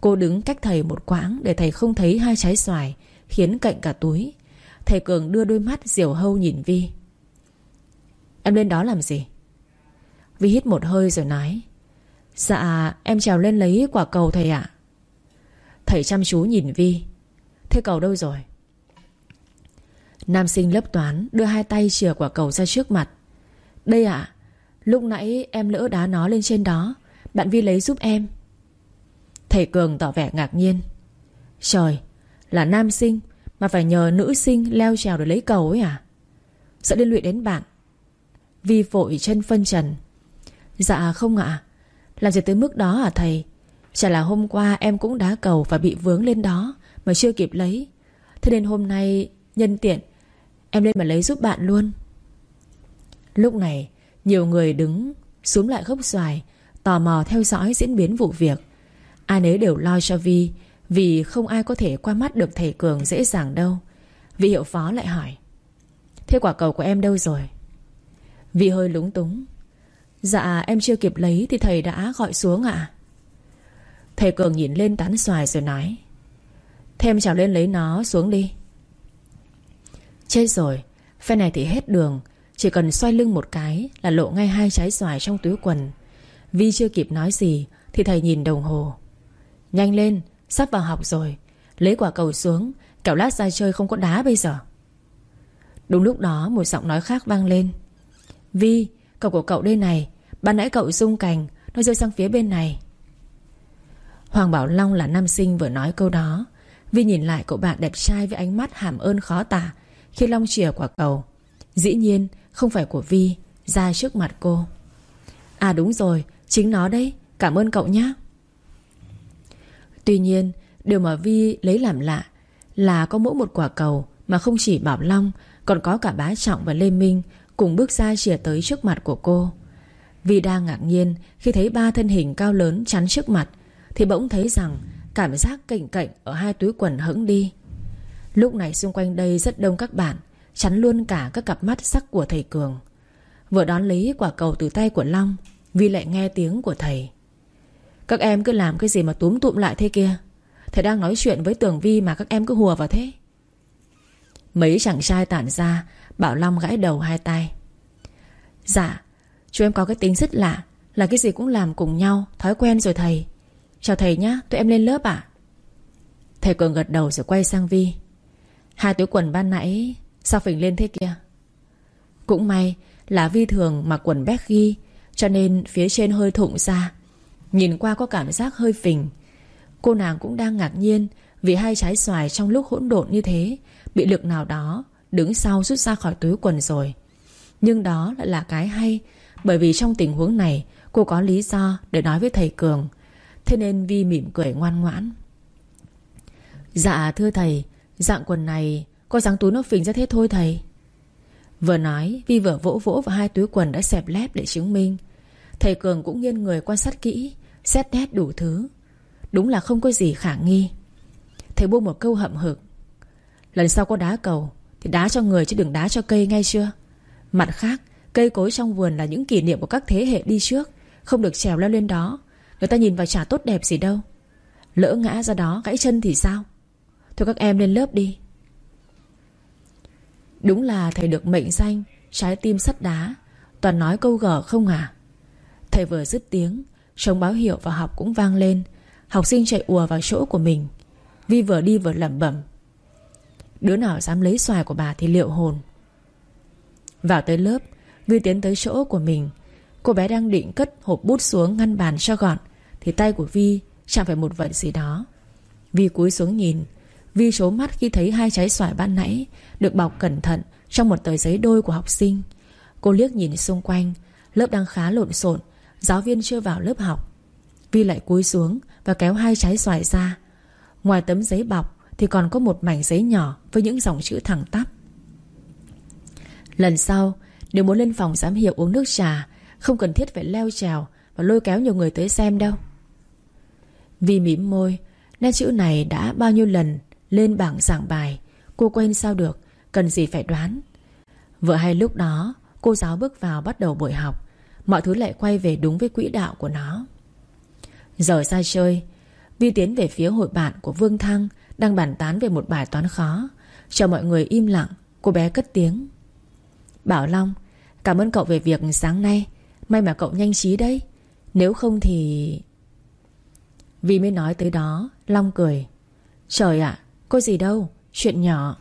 Cô đứng cách thầy một quãng Để thầy không thấy hai trái xoài, Khiến cạnh cả túi. Thầy Cường đưa đôi mắt diều hâu nhìn Vi. Em lên đó làm gì? Vi hít một hơi rồi nói. Dạ em trèo lên lấy quả cầu thầy ạ. Thầy chăm chú nhìn Vi. Thế cầu đâu rồi? Nam sinh lớp toán đưa hai tay chìa quả cầu ra trước mặt. Đây ạ, Lúc nãy em lỡ đá nó lên trên đó, Bạn Vi lấy giúp em. Thầy Cường tỏ vẻ ngạc nhiên. Trời, Là nam sinh Mà phải nhờ nữ sinh leo trèo để lấy cầu ấy à? Sợ liên lụy đến bạn. Vi vội chân phân trần. Dạ không ạ, Làm gì tới mức đó à thầy? Chả là hôm qua em cũng đá cầu Và bị vướng lên đó mà chưa kịp lấy. Thế nên hôm nay, nhân tiện, Em lên mà lấy giúp bạn luôn. Lúc này, Nhiều người đứng xuống lại gốc xoài, Tò mò theo dõi diễn biến vụ việc. Ai nấy đều lo cho Vi, Vì không ai có thể qua mắt được thầy Cường dễ dàng đâu. Vị hiệu phó lại hỏi, Thế quả cầu của em đâu rồi? Vi hơi lúng túng Dạ em chưa kịp lấy Thì thầy đã gọi xuống ạ. Thầy Cường nhìn lên tán xoài rồi nói Thêm chào lên lấy nó xuống đi. Chết rồi, Phe này thì hết đường. Chỉ cần xoay lưng một cái Là lộ ngay hai trái xoài trong túi quần. Vi chưa kịp nói gì Thì thầy nhìn đồng hồ. Nhanh lên, Sắp vào học rồi. Lấy quả cầu xuống, Kẻo lát ra chơi không có đá bây giờ. Đúng lúc đó, một giọng nói khác vang lên. Vi Cầu của cậu đây này, Ban nãy cậu rung cành, Nó rơi sang phía bên này. Hoàng Bảo Long là nam sinh vừa nói câu đó. Vi nhìn lại cậu bạn đẹp trai với ánh mắt hàm ơn khó tả, khi Long chìa quả cầu. Dĩ nhiên, không phải của Vi, Ra trước mặt cô. À đúng rồi, Chính nó đấy, Cảm ơn cậu nhé Tuy nhiên, Điều mà Vi lấy làm lạ Là có mỗi một quả cầu Mà không chỉ Bảo Long, Còn có cả Bá Trọng và Lê Minh Cùng bước ra chìa tới trước mặt của cô. Vi đang ngạc nhiên Khi thấy ba thân hình cao lớn chắn trước mặt, Thì bỗng thấy rằng Cảm giác cạnh cạnh ở hai túi quần hững đi. Lúc này xung quanh đây rất đông các bạn, Chắn luôn cả các cặp mắt sắc của thầy Cường. Vừa đón lấy quả cầu từ tay của Long, Vi lại nghe tiếng của thầy. Các em cứ làm cái gì mà túm tụm lại thế kia? Thầy đang nói chuyện với Tường Vi mà các em cứ hùa vào thế. Mấy chàng trai tản ra, Bảo Long gãi đầu hai tay Dạ Chú em có cái tính rất lạ, Là cái gì cũng làm cùng nhau, Thói quen rồi thầy. Chào thầy nhá, Tụi em lên lớp ạ. Thầy Cường gật đầu rồi quay sang Vi. Hai túi quần ban nãy, Sao phình lên thế kia? Cũng may là Vi thường mặc quần ghi, Cho nên phía trên hơi thụng ra. Nhìn qua có cảm giác hơi phình. Cô nàng cũng đang ngạc nhiên Vì hai trái xoài trong lúc hỗn độn như thế Bị lực nào đó Đứng sau rút ra khỏi túi quần rồi. Nhưng đó lại là cái hay, Bởi vì trong tình huống này, Cô có lý do để nói với thầy Cường Thế nên Vi mỉm cười ngoan ngoãn. Dạ thưa thầy, Dạng quần này Có dáng túi nó phình ra thế thôi thầy. Vừa nói, Vi vừa vỗ vỗ vào hai túi quần đã xẹp lép để chứng minh. Thầy Cường cũng nghiêng người quan sát kỹ, Xét nét đủ thứ. Đúng là không có gì khả nghi. Thầy buông một câu hậm hực. Lần sau có đá cầu, Thì đá cho người chứ đừng đá cho cây ngay chưa? Mặt khác, Cây cối trong vườn là những kỷ niệm của các thế hệ đi trước, Không được trèo leo lên đó. Người ta nhìn vào chả tốt đẹp gì đâu. Lỡ ngã ra đó, gãy chân thì sao? Thôi các em lên lớp đi. Đúng là thầy được mệnh danh Trái tim sắt đá. Toàn nói câu gở không à? Thầy vừa dứt tiếng Trông báo hiệu vào học cũng vang lên. Học sinh chạy ùa vào chỗ của mình. Vi vừa đi vừa lẩm bẩm. Đứa nào dám lấy xoài của bà thì liệu hồn? Vào tới lớp, Vi tiến tới chỗ của mình. Cô bé đang định cất hộp bút xuống ngăn bàn cho gọn. Thì tay của Vi chạm phải một vật gì đó. Vi cúi xuống nhìn. Vi số mắt khi thấy hai trái xoài ban nãy Được bọc cẩn thận Trong một tờ giấy đôi của học sinh. Cô liếc nhìn xung quanh. Lớp đang khá lộn xộn. Giáo viên chưa vào lớp học. Vi lại cúi xuống và kéo hai trái xoài ra. Ngoài tấm giấy bọc Thì còn có một mảnh giấy nhỏ Với những dòng chữ thẳng tắp. Lần sau, Nếu muốn lên phòng giám hiệu uống nước trà, Không cần thiết phải leo trèo Và lôi kéo nhiều người tới xem đâu. Vi mím môi, Nét chữ này đã bao nhiêu lần lên bảng giảng bài, Cô quên sao được, Cần gì phải đoán. Vừa hay lúc đó, Cô giáo bước vào bắt đầu buổi học, Mọi thứ lại quay về đúng với quỹ đạo của nó. Giờ ra chơi, Vi tiến về phía hội bạn của Vương Thăng, Đang bàn tán về một bài toán khó Chờ mọi người im lặng, Cô bé cất tiếng. Bảo Long, Cảm ơn cậu về việc sáng nay, May mà cậu nhanh trí đấy, Nếu không thì vì mới nói tới đó, Long cười. Trời ạ, có gì đâu, Chuyện nhỏ.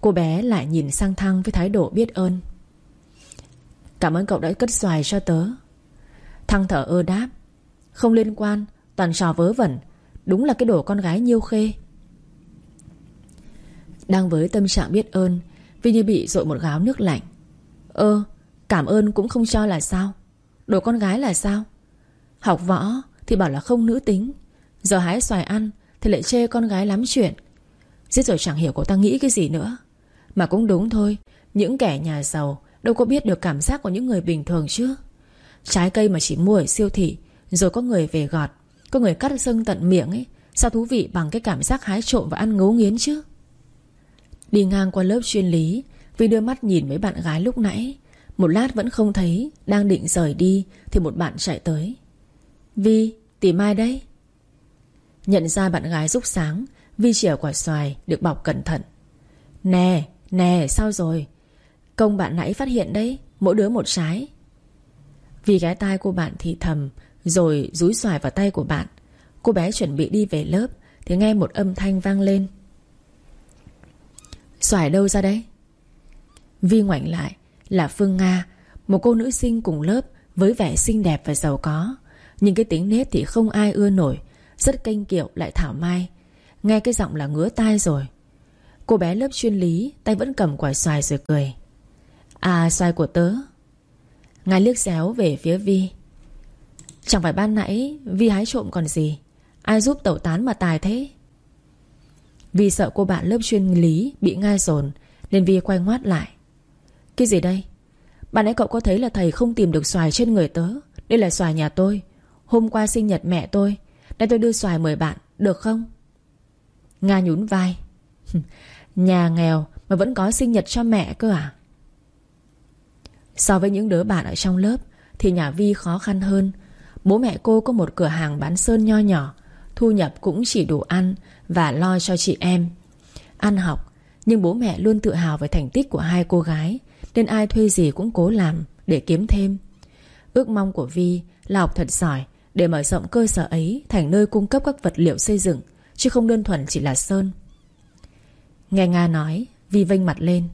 Cô bé lại nhìn sang Thăng với thái độ biết ơn. Cảm ơn cậu đã cất xoài cho tớ. Thăng thở ơ đáp. Không liên quan, Toàn trò vớ vẩn. Đúng là cái đồ con gái nhiêu khê. Đang với tâm trạng biết ơn Vì như bị dội một gáo nước lạnh. Ơ, Cảm ơn cũng không cho là sao. Đồ con gái là sao? Học võ thì bảo là không nữ tính. Giờ hái xoài ăn, thì lại chê con gái lắm chuyện. Giết rồi chẳng hiểu cậu ta nghĩ cái gì nữa. Mà cũng đúng thôi, Những kẻ nhà giàu Đâu có biết được cảm giác của những người bình thường chứ. Trái cây mà chỉ mua ở siêu thị, Rồi có người về gọt, Có người cắt sưng tận miệng ấy, Sao thú vị bằng cái cảm giác hái trộm và ăn ngấu nghiến chứ? Đi ngang qua lớp chuyên lý, Vi đưa mắt nhìn mấy bạn gái lúc nãy. Một lát vẫn không thấy, Đang định rời đi, Thì một bạn chạy tới. Vi tìm ai đấy? Nhận ra bạn gái rúc sáng Vi chìa quả xoài được bọc cẩn thận. Nè, nè, sao rồi? Công bạn nãy phát hiện đấy Mỗi đứa một trái. Vì cái tai cô bạn thì thầm Rồi rúi xoài vào tay của bạn. Cô bé chuẩn bị đi về lớp Thì nghe một âm thanh vang lên. Xoài đâu ra đấy? Vi ngoảnh lại Là Phương Nga Một cô nữ sinh cùng lớp Với vẻ xinh đẹp và giàu có. Nhưng cái tính nết thì không ai ưa nổi, rất kênh kiệu lại thảo mai. Nghe cái giọng là ngứa tai rồi. Cô bé lớp chuyên lý, Tay vẫn cầm quả xoài rồi cười. À xoài của tớ. Ngài liếc xéo về phía Vi. Chẳng phải ban nãy Vi hái trộm còn gì? Ai giúp tẩu tán mà tài thế? Vì sợ cô bạn lớp chuyên lý Bị ngai dồn, Nên Vi quay ngoát lại. Cái gì đây? Bạn ấy cậu có thấy là thầy không tìm được xoài trên người tớ, Đây là xoài nhà tôi. Hôm qua sinh nhật mẹ tôi Nên tôi đưa xoài mời bạn, Được không? Nga nhún vai. Nhà nghèo mà vẫn có sinh nhật cho mẹ cơ à? So với những đứa bạn ở trong lớp Thì nhà Vi khó khăn hơn. Bố mẹ cô có một cửa hàng bán sơn nho nhỏ, Thu nhập cũng chỉ đủ ăn Và lo cho chị em. Ăn học, Nhưng bố mẹ luôn tự hào về thành tích của hai cô gái, Nên ai thuê gì cũng cố làm Để kiếm thêm. Ước mong của Vi là học thật giỏi để mở rộng cơ sở ấy Thành nơi cung cấp các vật liệu xây dựng, Chứ không đơn thuần chỉ là sơn. Nghe Nga nói, Vi vênh mặt lên.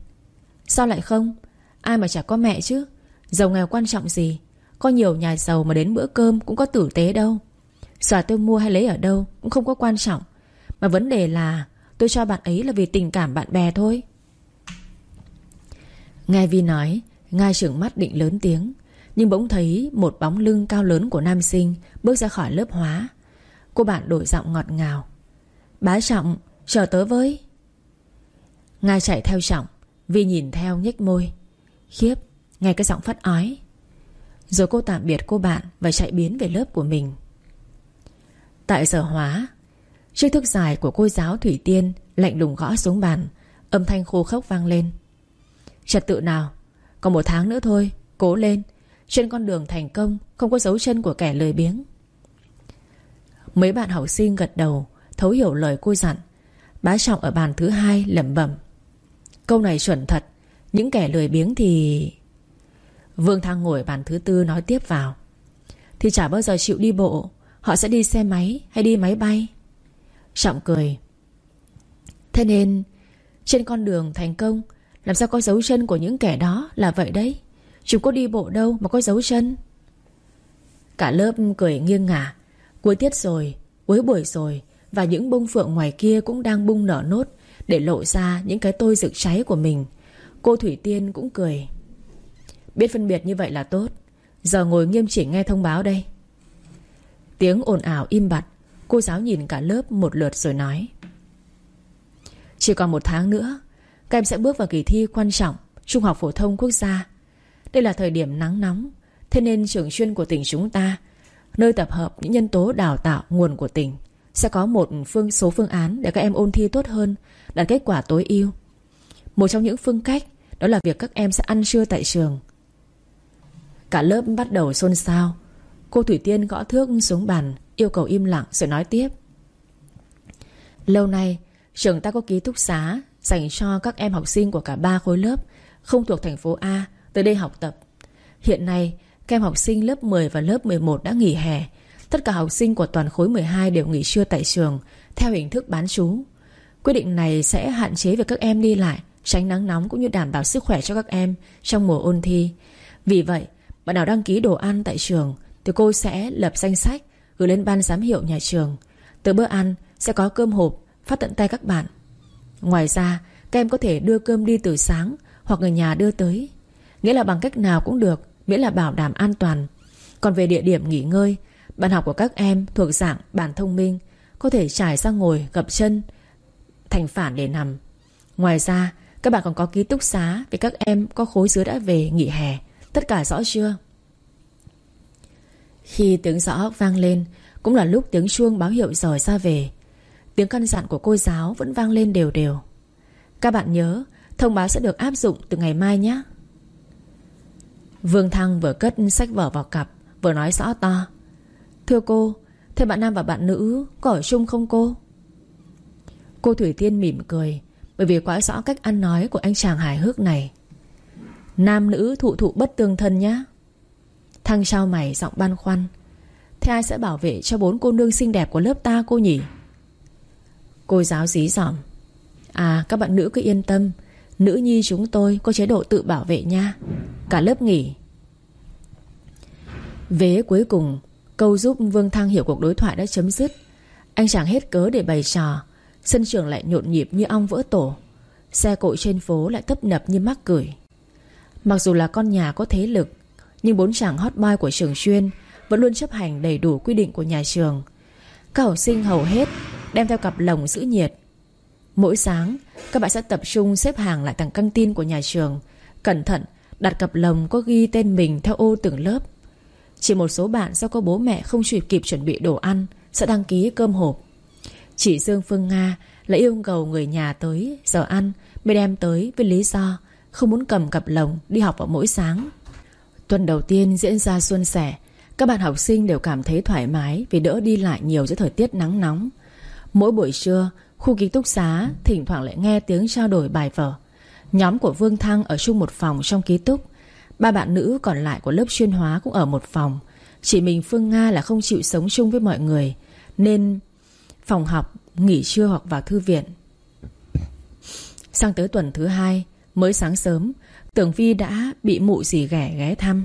Sao lại không? Ai mà chả có mẹ chứ? Giàu nghèo quan trọng gì? Có nhiều nhà giàu mà đến bữa cơm cũng có tử tế đâu. Xòa tôi mua hay lấy ở đâu Cũng không có quan trọng. Mà vấn đề là, tôi cho bạn ấy là vì tình cảm bạn bè thôi. Nghe Vi nói, Nga trưởng mắt định lớn tiếng. Nhưng bỗng thấy một bóng lưng cao lớn của nam sinh Bước ra khỏi lớp hóa. Cô bạn đổi giọng ngọt ngào. Bá Trọng, chờ tớ với. Nga chạy theo Trọng, Vi nhìn theo nhếch môi. Khiếp, Nghe cái giọng phát ói. Rồi cô tạm biệt cô bạn Và chạy biến về lớp của mình. Tại giờ hóa, Chiếc thức dài của cô giáo Thủy Tiên Lạnh lùng gõ xuống bàn, Âm thanh khô khốc vang lên. Trật tự nào, Còn một tháng nữa thôi, Cố lên. Trên con đường thành công, Không có dấu chân của kẻ lười biếng. Mấy bạn học sinh gật đầu, Thấu hiểu lời cô dặn. Bá Trọng ở bàn thứ hai lẩm bẩm. Câu này chuẩn thật, Những kẻ lười biếng thì Vương Thăng ngồi bàn thứ tư nói tiếp vào. Thì chả bao giờ chịu đi bộ, Họ sẽ đi xe máy hay đi máy bay? Trọng cười. Thế nên, Trên con đường thành công, Làm sao có dấu chân của những kẻ đó là vậy đấy? Chúng có đi bộ đâu mà có dấu chân? Cả lớp cười nghiêng ngả. Cuối tiết rồi, Cuối buổi rồi, Và những bông phượng ngoài kia cũng đang bung nở nốt Để lộ ra những cái tôi rực cháy của mình. Cô Thủy Tiên cũng cười. Biết phân biệt như vậy là tốt. Giờ ngồi nghiêm chỉnh nghe thông báo đây. Tiếng ồn ào im bặt, Cô giáo nhìn cả lớp một lượt rồi nói. Chỉ còn một tháng nữa, Các em sẽ bước vào kỳ thi quan trọng Trung học phổ thông quốc gia. Đây là thời điểm nắng nóng, Thế nên trường chuyên của tỉnh chúng ta, Nơi tập hợp những nhân tố đào tạo nguồn của tỉnh, Sẽ có một phương số phương án Để các em ôn thi tốt hơn, Đạt kết quả tối ưu. Một trong những phương cách Đó là việc các em sẽ ăn trưa tại trường. Cả lớp bắt đầu xôn xao. Cô Thủy Tiên gõ thước xuống bàn, Yêu cầu im lặng rồi nói tiếp. Lâu nay, Trường ta có ký túc xá Dành cho các em học sinh của cả ba khối lớp, Không thuộc thành phố A Tới đây học tập. Hiện nay, các em học sinh lớp 10 và lớp 11 đã nghỉ hè. Tất cả học sinh của toàn khối 12 đều nghỉ trưa tại trường, Theo hình thức bán trú Quyết định này sẽ hạn chế việc các em đi lại, Tránh nắng nóng cũng như đảm bảo sức khỏe cho các em Trong mùa ôn thi. Vì vậy, bạn nào đăng ký đồ ăn tại trường Thì cô sẽ lập danh sách, Gửi lên ban giám hiệu nhà trường. Từ bữa ăn, sẽ có cơm hộp Phát tận tay các bạn. Ngoài ra, các em có thể đưa cơm đi từ sáng Hoặc người nhà đưa tới. Nghĩa là bằng cách nào cũng được, Miễn là bảo đảm an toàn. Còn về địa điểm nghỉ ngơi, Bạn học của các em thuộc dạng bản thông minh, Có thể trải ra ngồi, gập chân, Thành phản để nằm. Ngoài ra, các bạn còn có ký túc xá Vì các em có khối dưới đã về nghỉ hè. Tất cả rõ chưa? Khi tiếng rõ vang lên, Cũng là lúc tiếng chuông báo hiệu rời ra về. Tiếng căn dặn của cô giáo Vẫn vang lên đều đều. Các bạn nhớ, Thông báo sẽ được áp dụng từ ngày mai nhé. Vương Thăng vừa cất sách vở vào cặp, Vừa nói rõ to. Thưa cô, Thế bạn nam và bạn nữ có ở chung không cô? Cô Thủy Tiên mỉm cười, Bởi vì quá rõ cách ăn nói của anh chàng hài hước này. Nam nữ thụ thụ bất tương thân nhá. Thăng trao mày giọng băn khoăn. Thế ai sẽ bảo vệ cho bốn cô nương xinh đẹp của lớp ta cô nhỉ? Cô giáo dí dỏm À các bạn nữ cứ yên tâm Nữ nhi chúng tôi có chế độ tự bảo vệ nha. Cả lớp nghỉ. Vế cuối cùng, Câu giúp Vương Thăng hiểu cuộc đối thoại đã chấm dứt. Anh chẳng hết cớ để bày trò, Sân trường lại nhộn nhịp như ong vỡ tổ. Xe cộ trên phố lại tấp nập như mắc cười. Mặc dù là con nhà có thế lực, Nhưng bốn chàng hot boy của trường chuyên Vẫn luôn chấp hành đầy đủ quy định của nhà trường. Các học sinh hầu hết Đem theo cặp lồng giữ nhiệt. Mỗi sáng các bạn sẽ tập trung xếp hàng lại tầng căng tin của nhà trường Cẩn thận đặt cặp lồng có ghi tên mình theo ô từng lớp Chỉ một số bạn do có bố mẹ không kịp kịp chuẩn bị đồ ăn Sẽ đăng ký cơm hộp chị Dương Phương Nga là yêu cầu người nhà tới giờ ăn mới đem tới với lý do không muốn cầm cặp lồng đi học vào mỗi sáng. Tuần đầu tiên diễn ra xuân sẻ, các bạn học sinh đều cảm thấy thoải mái vì đỡ đi lại nhiều giữa thời tiết nắng nóng. Mỗi buổi trưa, khu ký túc xá thỉnh thoảng lại nghe tiếng trao đổi bài vở. Nhóm của Vương Thăng ở chung một phòng trong ký túc. Ba bạn nữ còn lại của lớp chuyên hóa cũng ở một phòng. Chỉ mình Phương Nga là không chịu sống chung với mọi người, nên phòng học nghỉ trưa hoặc vào thư viện. Sang tới tuần thứ hai, mới sáng sớm, Tưởng Vi đã bị mụ dì ghẻ ghé thăm.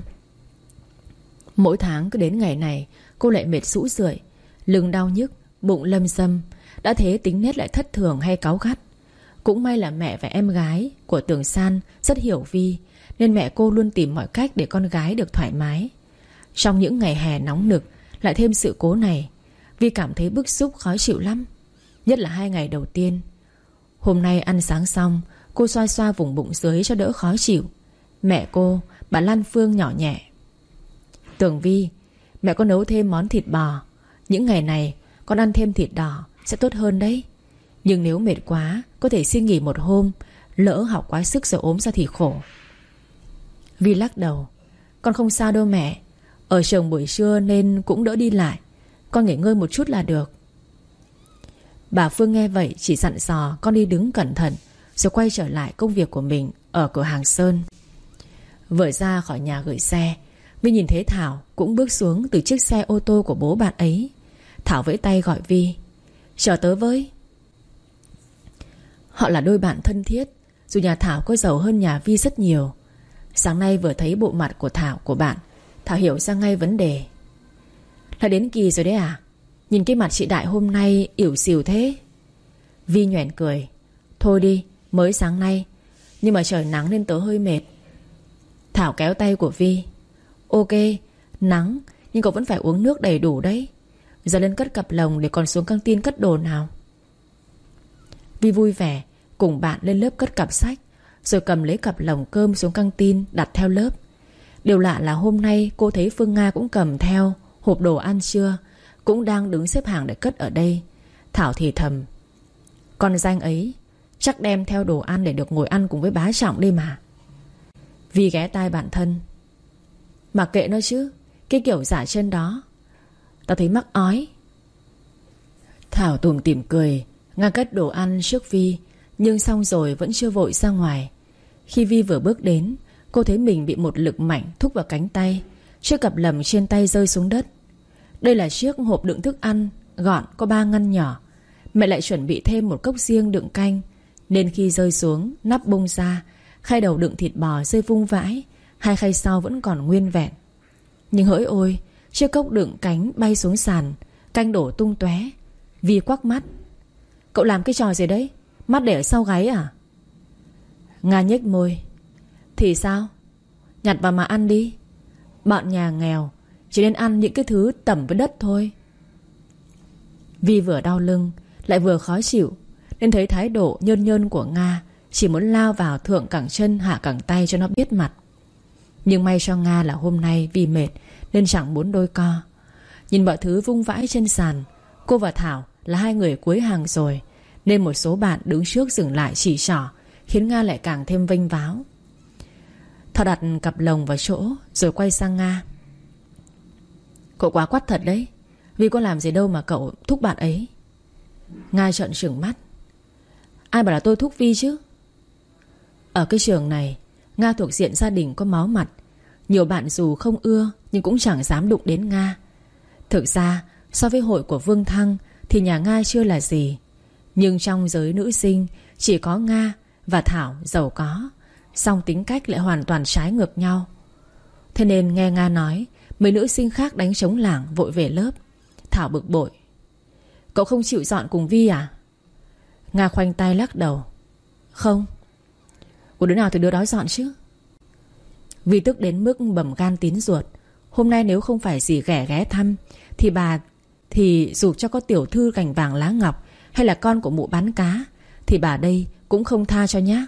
Mỗi tháng cứ đến ngày này, cô lại mệt sũ rượi lưng đau nhức, bụng lâm xâm, đã thế tính nết lại thất thường hay cáu gắt. Cũng may là mẹ và em gái của Tường San rất hiểu Vi, nên mẹ cô luôn tìm mọi cách để con gái được thoải mái. Trong những ngày hè nóng nực, lại thêm sự cố này, Vi cảm thấy bức xúc khó chịu lắm. Nhất là hai ngày đầu tiên Hôm nay ăn sáng xong Cô xoa xoa vùng bụng dưới cho đỡ khó chịu Mẹ cô, bà Lan Phương nhỏ nhẹ Tường Vi Mẹ có nấu thêm món thịt bò Những ngày này con ăn thêm thịt đỏ sẽ tốt hơn đấy. Nhưng nếu mệt quá, Có thể xin nghỉ một hôm, Lỡ học quá sức rồi ốm ra thì khổ. Vi lắc đầu, Con không sao đâu mẹ, Ở trường buổi trưa nên cũng đỡ đi lại, Con nghỉ ngơi một chút là được. Bà Phương nghe vậy chỉ dặn dò con đi đứng cẩn thận, Rồi quay trở lại công việc của mình Ở cửa hàng Sơn. Vừa ra khỏi nhà gửi xe, Vi nhìn thấy Thảo cũng bước xuống Từ chiếc xe ô tô của bố bạn ấy. Thảo vẫy tay gọi Vi Chờ tớ với. Họ là đôi bạn thân thiết, Dù nhà Thảo có giàu hơn nhà Vi rất nhiều. Sáng nay vừa thấy bộ mặt của Thảo, của bạn, Thảo hiểu ra ngay vấn đề. Là đến kỳ rồi đấy à? Nhìn cái mặt chị Đại hôm nay ỉu xìu thế. Vi nhoẻn cười. Thôi đi, mới sáng nay. Nhưng mà trời nắng nên tớ hơi mệt. Thảo kéo tay của Vi. Ok, nắng, Nhưng cậu vẫn phải uống nước đầy đủ đấy. Giờ lên cất cặp lồng để còn xuống căng tin cất đồ nào. Vi vui vẻ, Cùng bạn lên lớp cất cặp sách, Rồi cầm lấy cặp lồng cơm xuống căng tin, Đặt theo lớp. Điều lạ là hôm nay cô thấy Phương Nga cũng cầm theo, Hộp đồ ăn trưa cũng đang đứng xếp hàng để cất ở đây. Thảo thì thầm, Con danh ấy, Chắc đem theo đồ ăn để được ngồi ăn cùng với bá trọng đi mà. Vì ghé tai bạn thân, Mặc kệ nó chứ, Cái kiểu giả chân đó Tao thấy mắc ói. Thảo tùm tìm cười Ngang cất đồ ăn trước Vi, Nhưng xong rồi vẫn chưa vội ra ngoài. Khi Vi vừa bước đến, Cô thấy mình bị một lực mạnh thúc vào cánh tay, Chiếc cặp lầm trên tay rơi xuống đất. Đây là chiếc hộp đựng thức ăn, Gọn, có ba ngăn nhỏ. Mẹ lại chuẩn bị thêm một cốc riêng đựng canh, Nên khi rơi xuống, Nắp bung ra, Khay đầu đựng thịt bò rơi vung vãi, Hai khay sau vẫn còn nguyên vẹn. Nhưng hỡi ôi Chiếc cốc đựng cánh bay xuống sàn, Canh đổ tung tóe, vi quắc mắt. Cậu làm cái trò gì đấy? Mắt để ở sau gáy à? Nga nhếch môi. Thì sao? Nhặt vào mà ăn đi. Bọn nhà nghèo, chỉ nên ăn những cái thứ tẩm với đất thôi. Vi vừa đau lưng, Lại vừa khó chịu, Nên thấy thái độ nhơn nhơn của Nga Chỉ muốn lao vào thượng cẳng chân, hạ cẳng tay cho nó biết mặt. Nhưng may cho Nga là hôm nay vì mệt nên chẳng muốn đôi co. Nhìn mọi thứ vung vãi trên sàn, Cô và Thảo là hai người cuối hàng rồi, Nên một số bạn đứng trước dừng lại chỉ trỏ, Khiến Nga lại càng thêm vinh váo. Thọ đặt cặp lồng vào chỗ, Rồi quay sang Nga. Cậu quá quắt thật đấy, Vì có làm gì đâu mà cậu thúc bạn ấy. Nga trợn trừng mắt. Ai bảo là tôi thúc Vi chứ? Ở cái trường này, Nga thuộc diện gia đình có máu mặt, Nhiều bạn dù không ưa nhưng cũng chẳng dám đụng đến Nga. Thực ra, so với hội của Vương Thăng Thì nhà Nga chưa là gì. Nhưng trong giới nữ sinh, Chỉ có Nga và Thảo giàu có, Song tính cách lại hoàn toàn trái ngược nhau. Thế nên nghe Nga nói, Mấy nữ sinh khác đánh trống lảng vội về lớp. Thảo bực bội. Cậu không chịu dọn cùng Vi à? Nga khoanh tay lắc đầu. Không. Của đứa nào thì đứa đó dọn chứ. Vì tức đến mức bầm gan tín ruột Hôm nay nếu không phải gì ghẻ ghé thăm, Thì bà, Thì dù cho có tiểu thư cành vàng lá ngọc Hay là con của mụ bán cá, Thì bà đây cũng không tha cho nhá.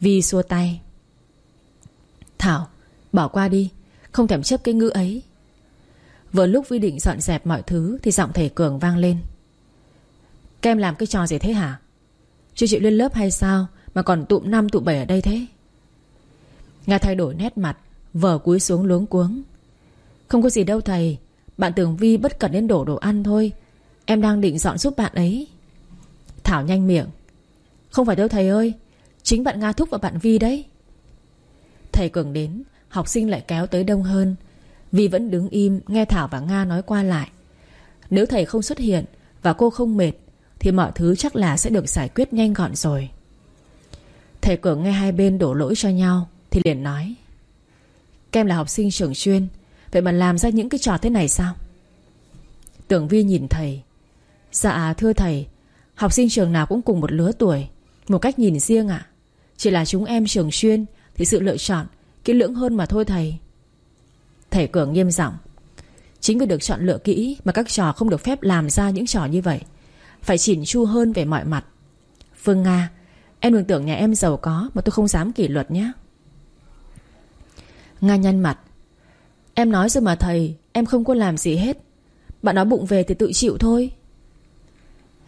Vi xua tay. Thảo, Bỏ qua đi, Không thèm chấp cái ngữ ấy. Vừa lúc Vi định dọn dẹp mọi thứ Thì giọng thầy Cường vang lên. Kem làm cái trò gì thế hả? Chưa chịu lên lớp hay sao Mà còn tụm năm tụm bảy ở đây thế? Nga thay đổi nét mặt Vở cúi xuống luống cuống. Không có gì đâu thầy. Bạn tường Vi bất cẩn đến đổ đồ ăn thôi. Em đang định dọn giúp bạn ấy. Thảo nhanh miệng. Không phải đâu thầy ơi. Chính bạn Nga thúc và bạn Vi đấy. Thầy Cường đến, Học sinh lại kéo tới đông hơn. Vi vẫn đứng im, nghe Thảo và Nga nói qua lại. Nếu thầy không xuất hiện Và cô không mệt, Thì mọi thứ chắc là sẽ được giải quyết nhanh gọn rồi. Thầy Cường nghe hai bên đổ lỗi cho nhau, Thì liền nói. Kem là học sinh trường chuyên Vậy mà làm ra những cái trò thế này sao? Tưởng Vi nhìn thầy. Dạ thưa thầy, Học sinh trường nào cũng cùng một lứa tuổi, Một cách nhìn riêng ạ. Chỉ là chúng em trường chuyên Thì sự lựa chọn, kỹ lưỡng hơn mà thôi thầy. Thầy Cường nghiêm giọng. Chính vì được chọn lựa kỹ Mà các trò không được phép làm ra những trò như vậy, Phải chỉn chu hơn về mọi mặt. Phương Nga, Em đừng tưởng nhà em giàu có Mà tôi không dám kỷ luật nhé. Nga nhăn mặt. Em nói rồi mà thầy, Em không có làm gì hết. Bạn nói bụng về thì tự chịu thôi.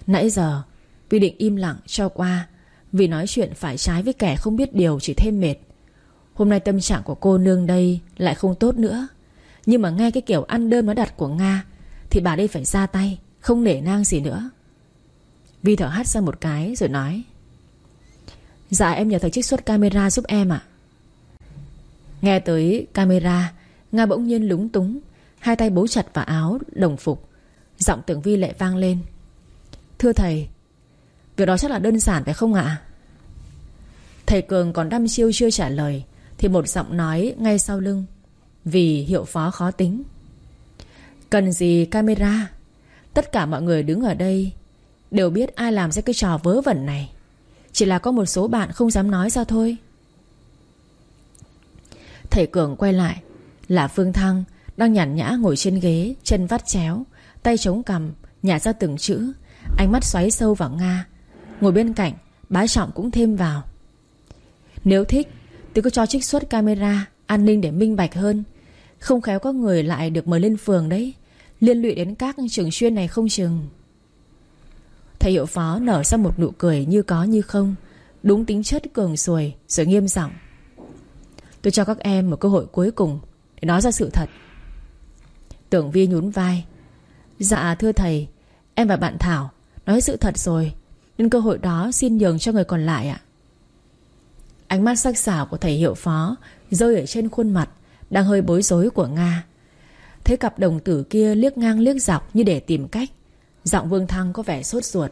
Nãy giờ vì định im lặng cho qua. Vì nói chuyện phải trái với kẻ không biết điều Chỉ thêm mệt. Hôm nay tâm trạng của cô nương đây Lại không tốt nữa. Nhưng mà nghe cái kiểu ăn đơn nó đặt của Nga Thì bà đây phải ra tay, Không nể nang gì nữa. Vi thở hắt ra một cái rồi nói Dạ em nhờ thầy trích xuất camera giúp em ạ. Nghe tới camera Nga bỗng nhiên lúng túng, Hai tay bấu chặt vào áo đồng phục. Giọng tưởng Vi lại vang lên. Thưa thầy, Việc đó chắc là đơn giản phải không ạ? Thầy Cường còn đăm chiêu chưa trả lời, Thì một giọng nói ngay sau lưng. Vì hiệu phó khó tính. Cần gì camera? Tất cả mọi người đứng ở đây Đều biết ai làm ra cái trò vớ vẩn này. Chỉ là có một số bạn không dám nói ra thôi. Thầy Cường quay lại. Là Phương Thăng Đang nhàn nhã ngồi trên ghế, Chân vắt chéo, Tay chống cằm, Nhả ra từng chữ. Ánh mắt xoáy sâu vào Nga. Ngồi bên cạnh, Bá Trọng cũng thêm vào. Nếu thích, tôi cứ cho trích xuất camera, An ninh để minh bạch hơn. Không khéo có người lại được mời lên phường đấy. Liên lụy đến các trường chuyên này không chừng. Thầy hiệu phó nở ra một nụ cười như có như không. Đúng tính chất cường xuồi Rồi nghiêm giọng. Tôi cho các em một cơ hội cuối cùng. Để nói ra sự thật. Tưởng Vi nhún vai. Dạ thưa thầy, Em và bạn Thảo Nói sự thật rồi, Nên cơ hội đó xin nhường cho người còn lại ạ. Ánh mắt sắc sảo của thầy hiệu phó Rơi ở trên khuôn mặt Đang hơi bối rối của Nga. Thấy cặp đồng tử kia liếc ngang liếc dọc Như để tìm cách, Giọng Vương Thăng có vẻ sốt ruột.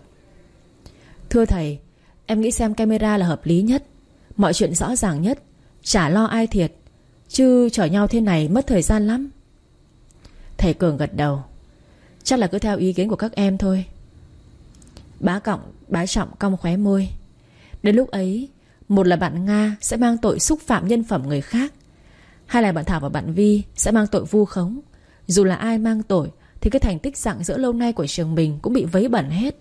Thưa thầy, Em nghĩ xem camera là hợp lý nhất, Mọi chuyện rõ ràng nhất, Chả lo ai thiệt. Chứ chở nhau thế này mất thời gian lắm. Thầy Cường gật đầu. Chắc là cứ theo ý kiến của các em thôi. Bá Cộng Bá Trọng cong khóe môi. Đến lúc ấy, Một là bạn Nga sẽ mang tội xúc phạm nhân phẩm người khác. Hai là bạn Thảo và bạn Vi Sẽ mang tội vu khống. Dù là ai mang tội, Thì cái thành tích dạng giữa lâu nay của trường mình Cũng bị vấy bẩn hết.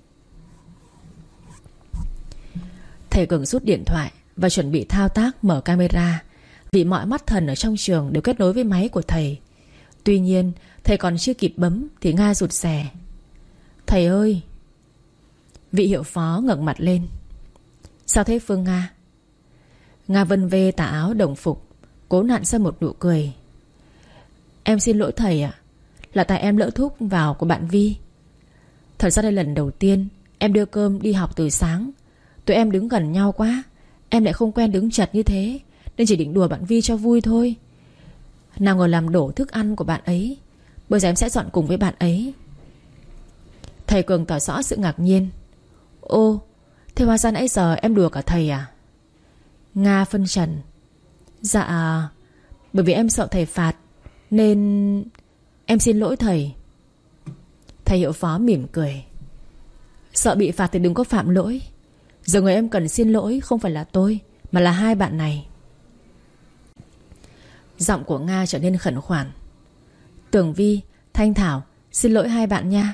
Thầy Cường rút điện thoại Và chuẩn bị thao tác mở camera. Vì mọi mắt thần ở trong trường Đều kết nối với máy của thầy. Tuy nhiên, thầy còn chưa kịp bấm Thì Nga rụt rè. Thầy ơi! Vị hiệu phó ngẩng mặt lên. Sao thế Phương Nga? Nga vân vê tà áo đồng phục, Cố nặn ra một nụ cười. Em xin lỗi thầy ạ, Là tại em lỡ thúc vào của bạn Vi. Thật ra đây lần đầu tiên Em đưa cơm đi học từ sáng. Tụi em đứng gần nhau quá, Em lại không quen đứng chật như thế. Nên chỉ định đùa bạn Vi cho vui thôi. Nào ngờ làm đổ thức ăn của bạn ấy Bây giờ em sẽ dọn cùng với bạn ấy. Thầy Cường tỏ rõ sự ngạc nhiên. Ô, Thế hóa ra nãy giờ em đùa cả thầy à? Nga phân trần. Dạ Bởi vì em sợ thầy phạt, Nên Em xin lỗi thầy. Thầy hiệu phó mỉm cười. Sợ bị phạt thì đừng có phạm lỗi. Giờ người em cần xin lỗi Không phải là tôi, Mà là hai bạn này. Giọng của Nga trở nên khẩn khoản. Tưởng Vi, Thanh Thảo Xin lỗi hai bạn nha.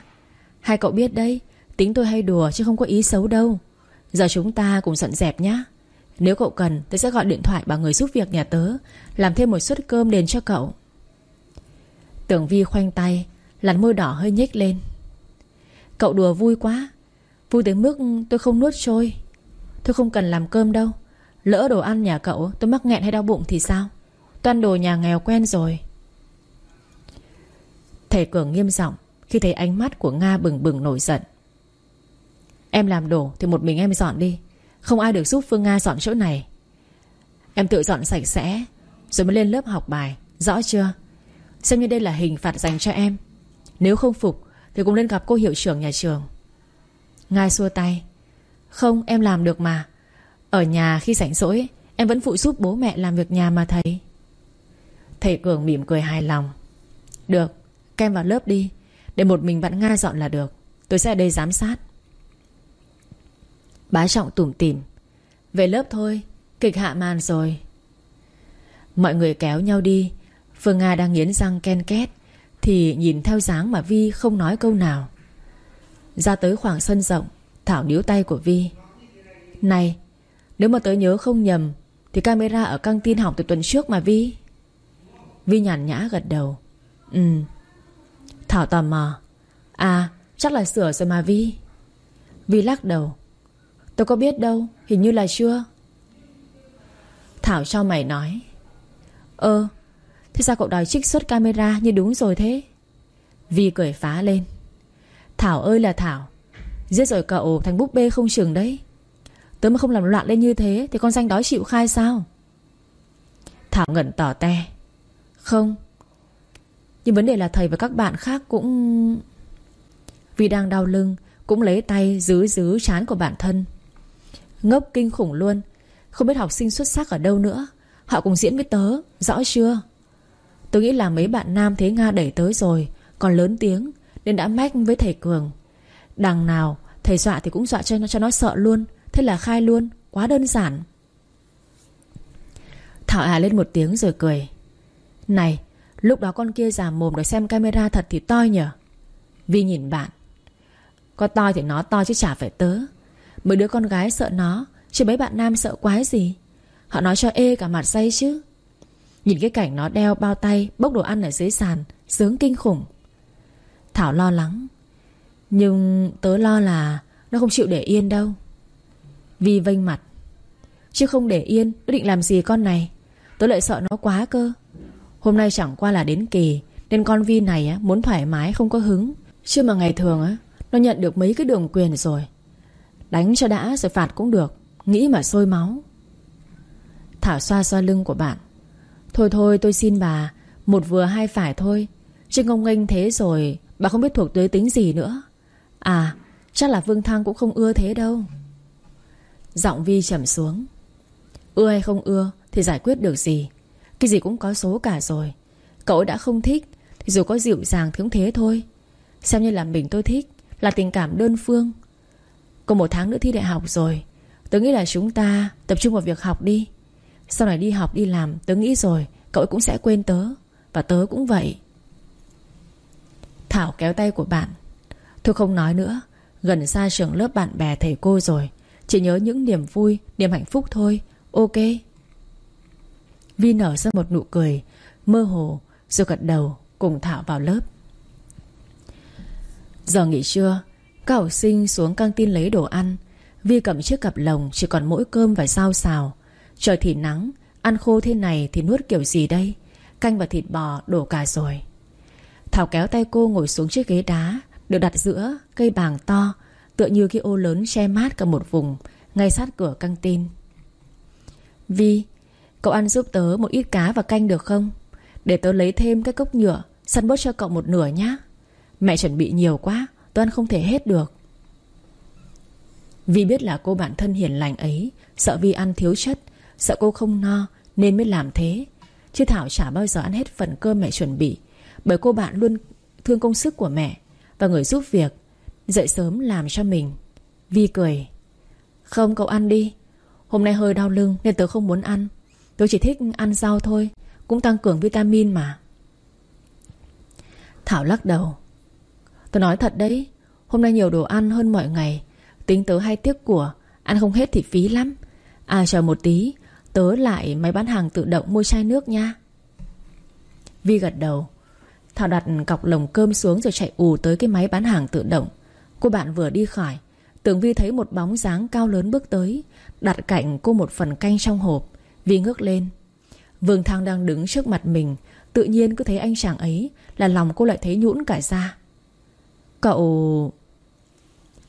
Hai cậu biết đấy Tính tôi hay đùa chứ không có ý xấu đâu. Giờ chúng ta cùng dọn dẹp nhá. Nếu cậu cần tôi sẽ gọi điện thoại bảo người giúp việc nhà tớ Làm thêm một suất cơm đền cho cậu. Tưởng Vi khoanh tay Làn môi đỏ hơi nhếch lên. Cậu đùa vui quá Vui tới mức tôi không nuốt trôi. Tôi không cần làm cơm đâu. Lỡ đồ ăn nhà cậu tôi mắc nghẹn hay đau bụng thì sao? Toàn đồ nhà nghèo quen rồi. Thầy Cường nghiêm giọng Khi thấy ánh mắt của Nga bừng bừng nổi giận. Em làm đồ thì một mình em dọn đi. Không ai được giúp Phương Nga dọn chỗ này. Em tự dọn sạch sẽ, Rồi mới lên lớp học bài. Rõ chưa? Xem như đây là hình phạt dành cho em. Nếu không phục, thì cũng lên gặp cô hiệu trưởng nhà trường. Nga xua tay. Không, em làm được mà. Ở nhà khi rảnh rỗi, Em vẫn phụ giúp bố mẹ làm việc nhà mà thầy. Thầy Cường mỉm cười hài lòng. Được, Kem vào lớp đi. Để một mình bạn Nga dọn là được. Tôi sẽ ở đây giám sát. Bá Trọng tủm tỉm. Về lớp thôi, Kịch hạ màn rồi. Mọi người kéo nhau đi. Phương Nga đang nghiến răng ken két, Thì nhìn theo dáng mà Vi không nói câu nào. Ra tới khoảng sân rộng, Thảo níu tay của Vi. Này, Nếu mà tớ nhớ không nhầm, Thì camera ở căng tin học từ tuần trước mà Vi. Vi nhàn nhã gật đầu. Ừ. Thảo tò mò. À chắc là sửa rồi mà Vi. Vi lắc đầu. Tôi có biết đâu, Hình như là chưa. Thảo cho mày nói. Ơ, Thế sao cậu đòi trích xuất camera như đúng rồi thế? Vi cười phá lên. Thảo ơi là Thảo, Giết rồi cậu thành búp bê không chừng đấy. Tớ mà không làm loạn lên như thế Thì con danh đó chịu khai sao? Thảo ngẩn tỏ te. Không. Nhưng vấn đề là thầy và các bạn khác cũng Vì đang đau lưng Cũng lấy tay giữ giữ chán của bản thân. Ngốc kinh khủng luôn. Không biết học sinh xuất sắc ở đâu nữa. Họ cùng diễn với tớ Rõ chưa? Tôi nghĩ là mấy bạn nam thế Nga đẩy tới rồi Còn lớn tiếng Nên đã mách với thầy Cường. Đằng nào thầy dọa thì cũng dọa cho nó, cho nó sợ luôn. Thế là khai luôn Quá đơn giản. Thảo à lên một tiếng rồi cười. Này, Lúc đó con kia giả mồm để xem camera thật thì toi nhở? Vi nhìn bạn. Có toi thì nó to chứ chả phải tớ. Mấy đứa con gái sợ nó, Chứ mấy bạn nam sợ quái gì? Họ nói cho ê cả mặt say chứ. Nhìn cái cảnh nó đeo bao tay, Bốc đồ ăn ở dưới sàn, Sướng kinh khủng. Thảo lo lắng. Nhưng tớ lo là Nó không chịu để yên đâu. Vi vênh mặt. Chứ không để yên, Nó định làm gì con này? Tớ lại sợ nó quá cơ. Hôm nay chẳng qua là đến kỳ Nên con Vi này á, muốn thoải mái không có hứng. Chứ mà ngày thường á Nó nhận được mấy cái đường quyền rồi. Đánh cho đã rồi phạt cũng được. Nghĩ mà sôi máu. Thảo xoa xoa lưng của bạn. Thôi thôi tôi xin bà. Một vừa hai phải thôi. Chứ ngông nghênh thế rồi Bà không biết thuộc tới tính gì nữa. À chắc là Vương Thăng cũng không ưa thế đâu. Giọng Vi trầm xuống. Ưa hay không ưa Thì giải quyết được gì. Cái gì cũng có số cả rồi. Cậu đã không thích Thì dù có dịu dàng thì cũng thế thôi. Xem như là mình tôi thích Là tình cảm đơn phương. Còn một tháng nữa thi đại học rồi Tớ nghĩ là chúng ta tập trung vào việc học đi. Sau này đi học đi làm Tớ nghĩ rồi cậu cũng sẽ quên tớ Và tớ cũng vậy. Thảo kéo tay của bạn. Thôi không nói nữa Gần xa trường lớp bạn bè thầy cô rồi. Chỉ nhớ những niềm vui, niềm hạnh phúc thôi. Ok. Vi nở ra một nụ cười, Mơ hồ, rồi gật đầu, Cùng Thảo vào lớp. Giờ nghỉ trưa, Các học sinh xuống căng tin lấy đồ ăn. Vi cầm chiếc cặp lồng, Chỉ còn mỗi cơm và rau xào. Trời thì nắng, Ăn khô thế này thì nuốt kiểu gì đây? Canh và thịt bò, đổ cả rồi. Thảo kéo tay cô ngồi xuống chiếc ghế đá, Được đặt giữa cây bàng to, Tựa như cái ô lớn che mát cả một vùng, Ngay sát cửa căng tin. Vi Cậu ăn giúp tớ một ít cá và canh được không? Để tớ lấy thêm cái cốc nhựa, Săn bớt cho cậu một nửa nhá. Mẹ chuẩn bị nhiều quá, Tớ ăn không thể hết được. Vi biết là cô bạn thân hiền lành ấy, Sợ Vi ăn thiếu chất, Sợ cô không no Nên mới làm thế. Chứ Thảo chả bao giờ ăn hết phần cơm mẹ chuẩn bị, Bởi cô bạn luôn thương công sức của mẹ Và người giúp việc, Dậy sớm làm cho mình. Vi cười, Không, cậu ăn đi. Hôm nay hơi đau lưng nên tớ không muốn ăn tôi chỉ thích ăn rau thôi, Cũng tăng cường vitamin mà. Thảo lắc đầu. Tôi nói thật đấy, Hôm nay nhiều đồ ăn hơn mọi ngày. Tính tớ hay tiếc của, Ăn không hết thì phí lắm. À chờ một tí, Tớ lại máy bán hàng tự động mua chai nước nha. Vi gật đầu. Thảo đặt cọc lồng cơm xuống rồi chạy ù tới cái máy bán hàng tự động. Cô bạn vừa đi khỏi, Tưởng Vi thấy một bóng dáng cao lớn bước tới, Đặt cạnh cô một phần canh trong hộp. Vi ngước lên. Vương Thăng đang đứng trước mặt mình, Tự nhiên cứ thấy anh chàng ấy Là lòng cô lại thấy nhũn cả ra. Cậu...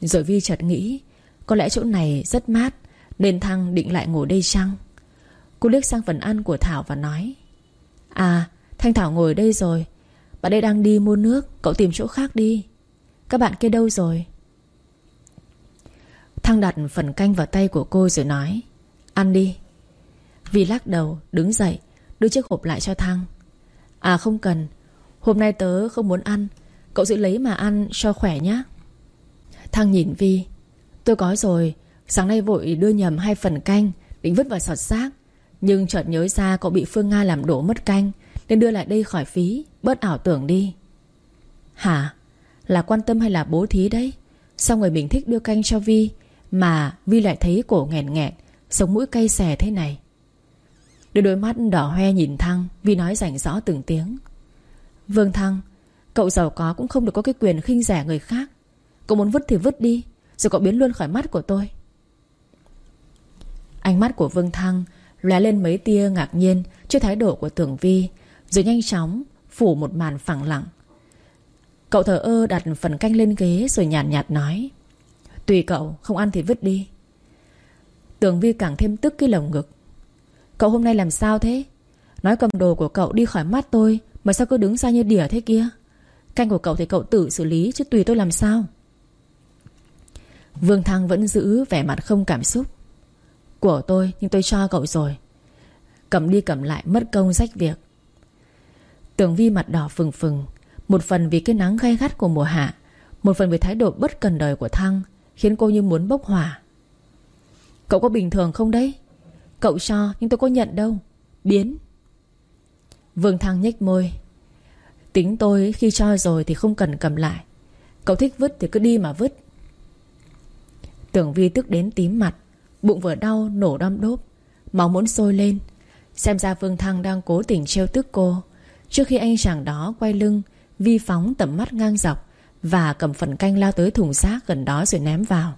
Rồi Vi chợt nghĩ, Có lẽ chỗ này rất mát, Nên Thăng định lại ngồi đây chăng? Cô liếc sang phần ăn của Thảo và nói À Thanh Thảo ngồi đây rồi. Bạn đây đang đi mua nước, Cậu tìm chỗ khác đi. Các bạn kia đâu rồi? Thăng đặt phần canh vào tay của cô rồi nói, Ăn đi. Vi lắc đầu, đứng dậy, Đưa chiếc hộp lại cho Thăng À không cần. Hôm nay tớ không muốn ăn. Cậu giữ lấy mà ăn cho khỏe nhé Thăng nhìn Vi. Tôi có rồi. Sáng nay vội đưa nhầm hai phần canh, Định vứt vào sọt xác. Nhưng chợt nhớ ra cậu bị Phương Nga làm đổ mất canh, Nên đưa lại đây khỏi phí, Bớt ảo tưởng đi. Hả? Là quan tâm hay là bố thí đấy? Sao người mình thích đưa canh cho Vi, Mà Vi lại thấy cổ nghẹn nghẹn Sống mũi cay xè thế này? Đôi đôi mắt đỏ hoe nhìn Thăng Vi nói rảnh rõ từng tiếng. Vương Thăng Cậu giàu có cũng không được có cái quyền khinh rẻ người khác. Cậu muốn vứt thì vứt đi Rồi cậu biến luôn khỏi mắt của tôi. Ánh mắt của Vương Thăng lóe lên mấy tia ngạc nhiên Trước thái độ của Tưởng Vi Rồi nhanh chóng phủ một màn phẳng lặng. Cậu thờ ơ đặt phần canh lên ghế Rồi nhàn nhạt, nhạt nói Tùy cậu không ăn thì vứt đi. Tưởng Vi càng thêm tức cái lồng ngực. Cậu hôm nay làm sao thế? Nói cầm đồ của cậu đi khỏi mắt tôi, Mà sao cứ đứng xa như đỉa thế kia? Canh của cậu thì cậu tự xử lý, Chứ tùy tôi làm sao? Vương Thăng vẫn giữ vẻ mặt không cảm xúc. Của tôi, nhưng tôi cho cậu rồi. Cầm đi cầm lại, mất công rách việc. Tường Vi mặt đỏ phừng phừng. Một phần vì cái nắng gay gắt của mùa hạ, Một phần vì thái độ bất cần đời của Thăng, Khiến cô như muốn bốc hỏa. Cậu có bình thường không đấy? Cậu cho, nhưng tôi có nhận đâu. Biến. Vương Thăng nhếch môi. Tính tôi khi cho rồi thì không cần cầm lại. Cậu thích vứt thì cứ đi mà vứt. Tưởng Vi tức đến tím mặt, Bụng vừa đau nổ đom đốp, Máu muốn sôi lên. Xem ra Vương Thăng đang cố tình trêu tức cô. Trước khi anh chàng đó quay lưng, Vi phóng tầm mắt ngang dọc Và cầm phần canh lao tới thùng xác gần đó rồi ném vào.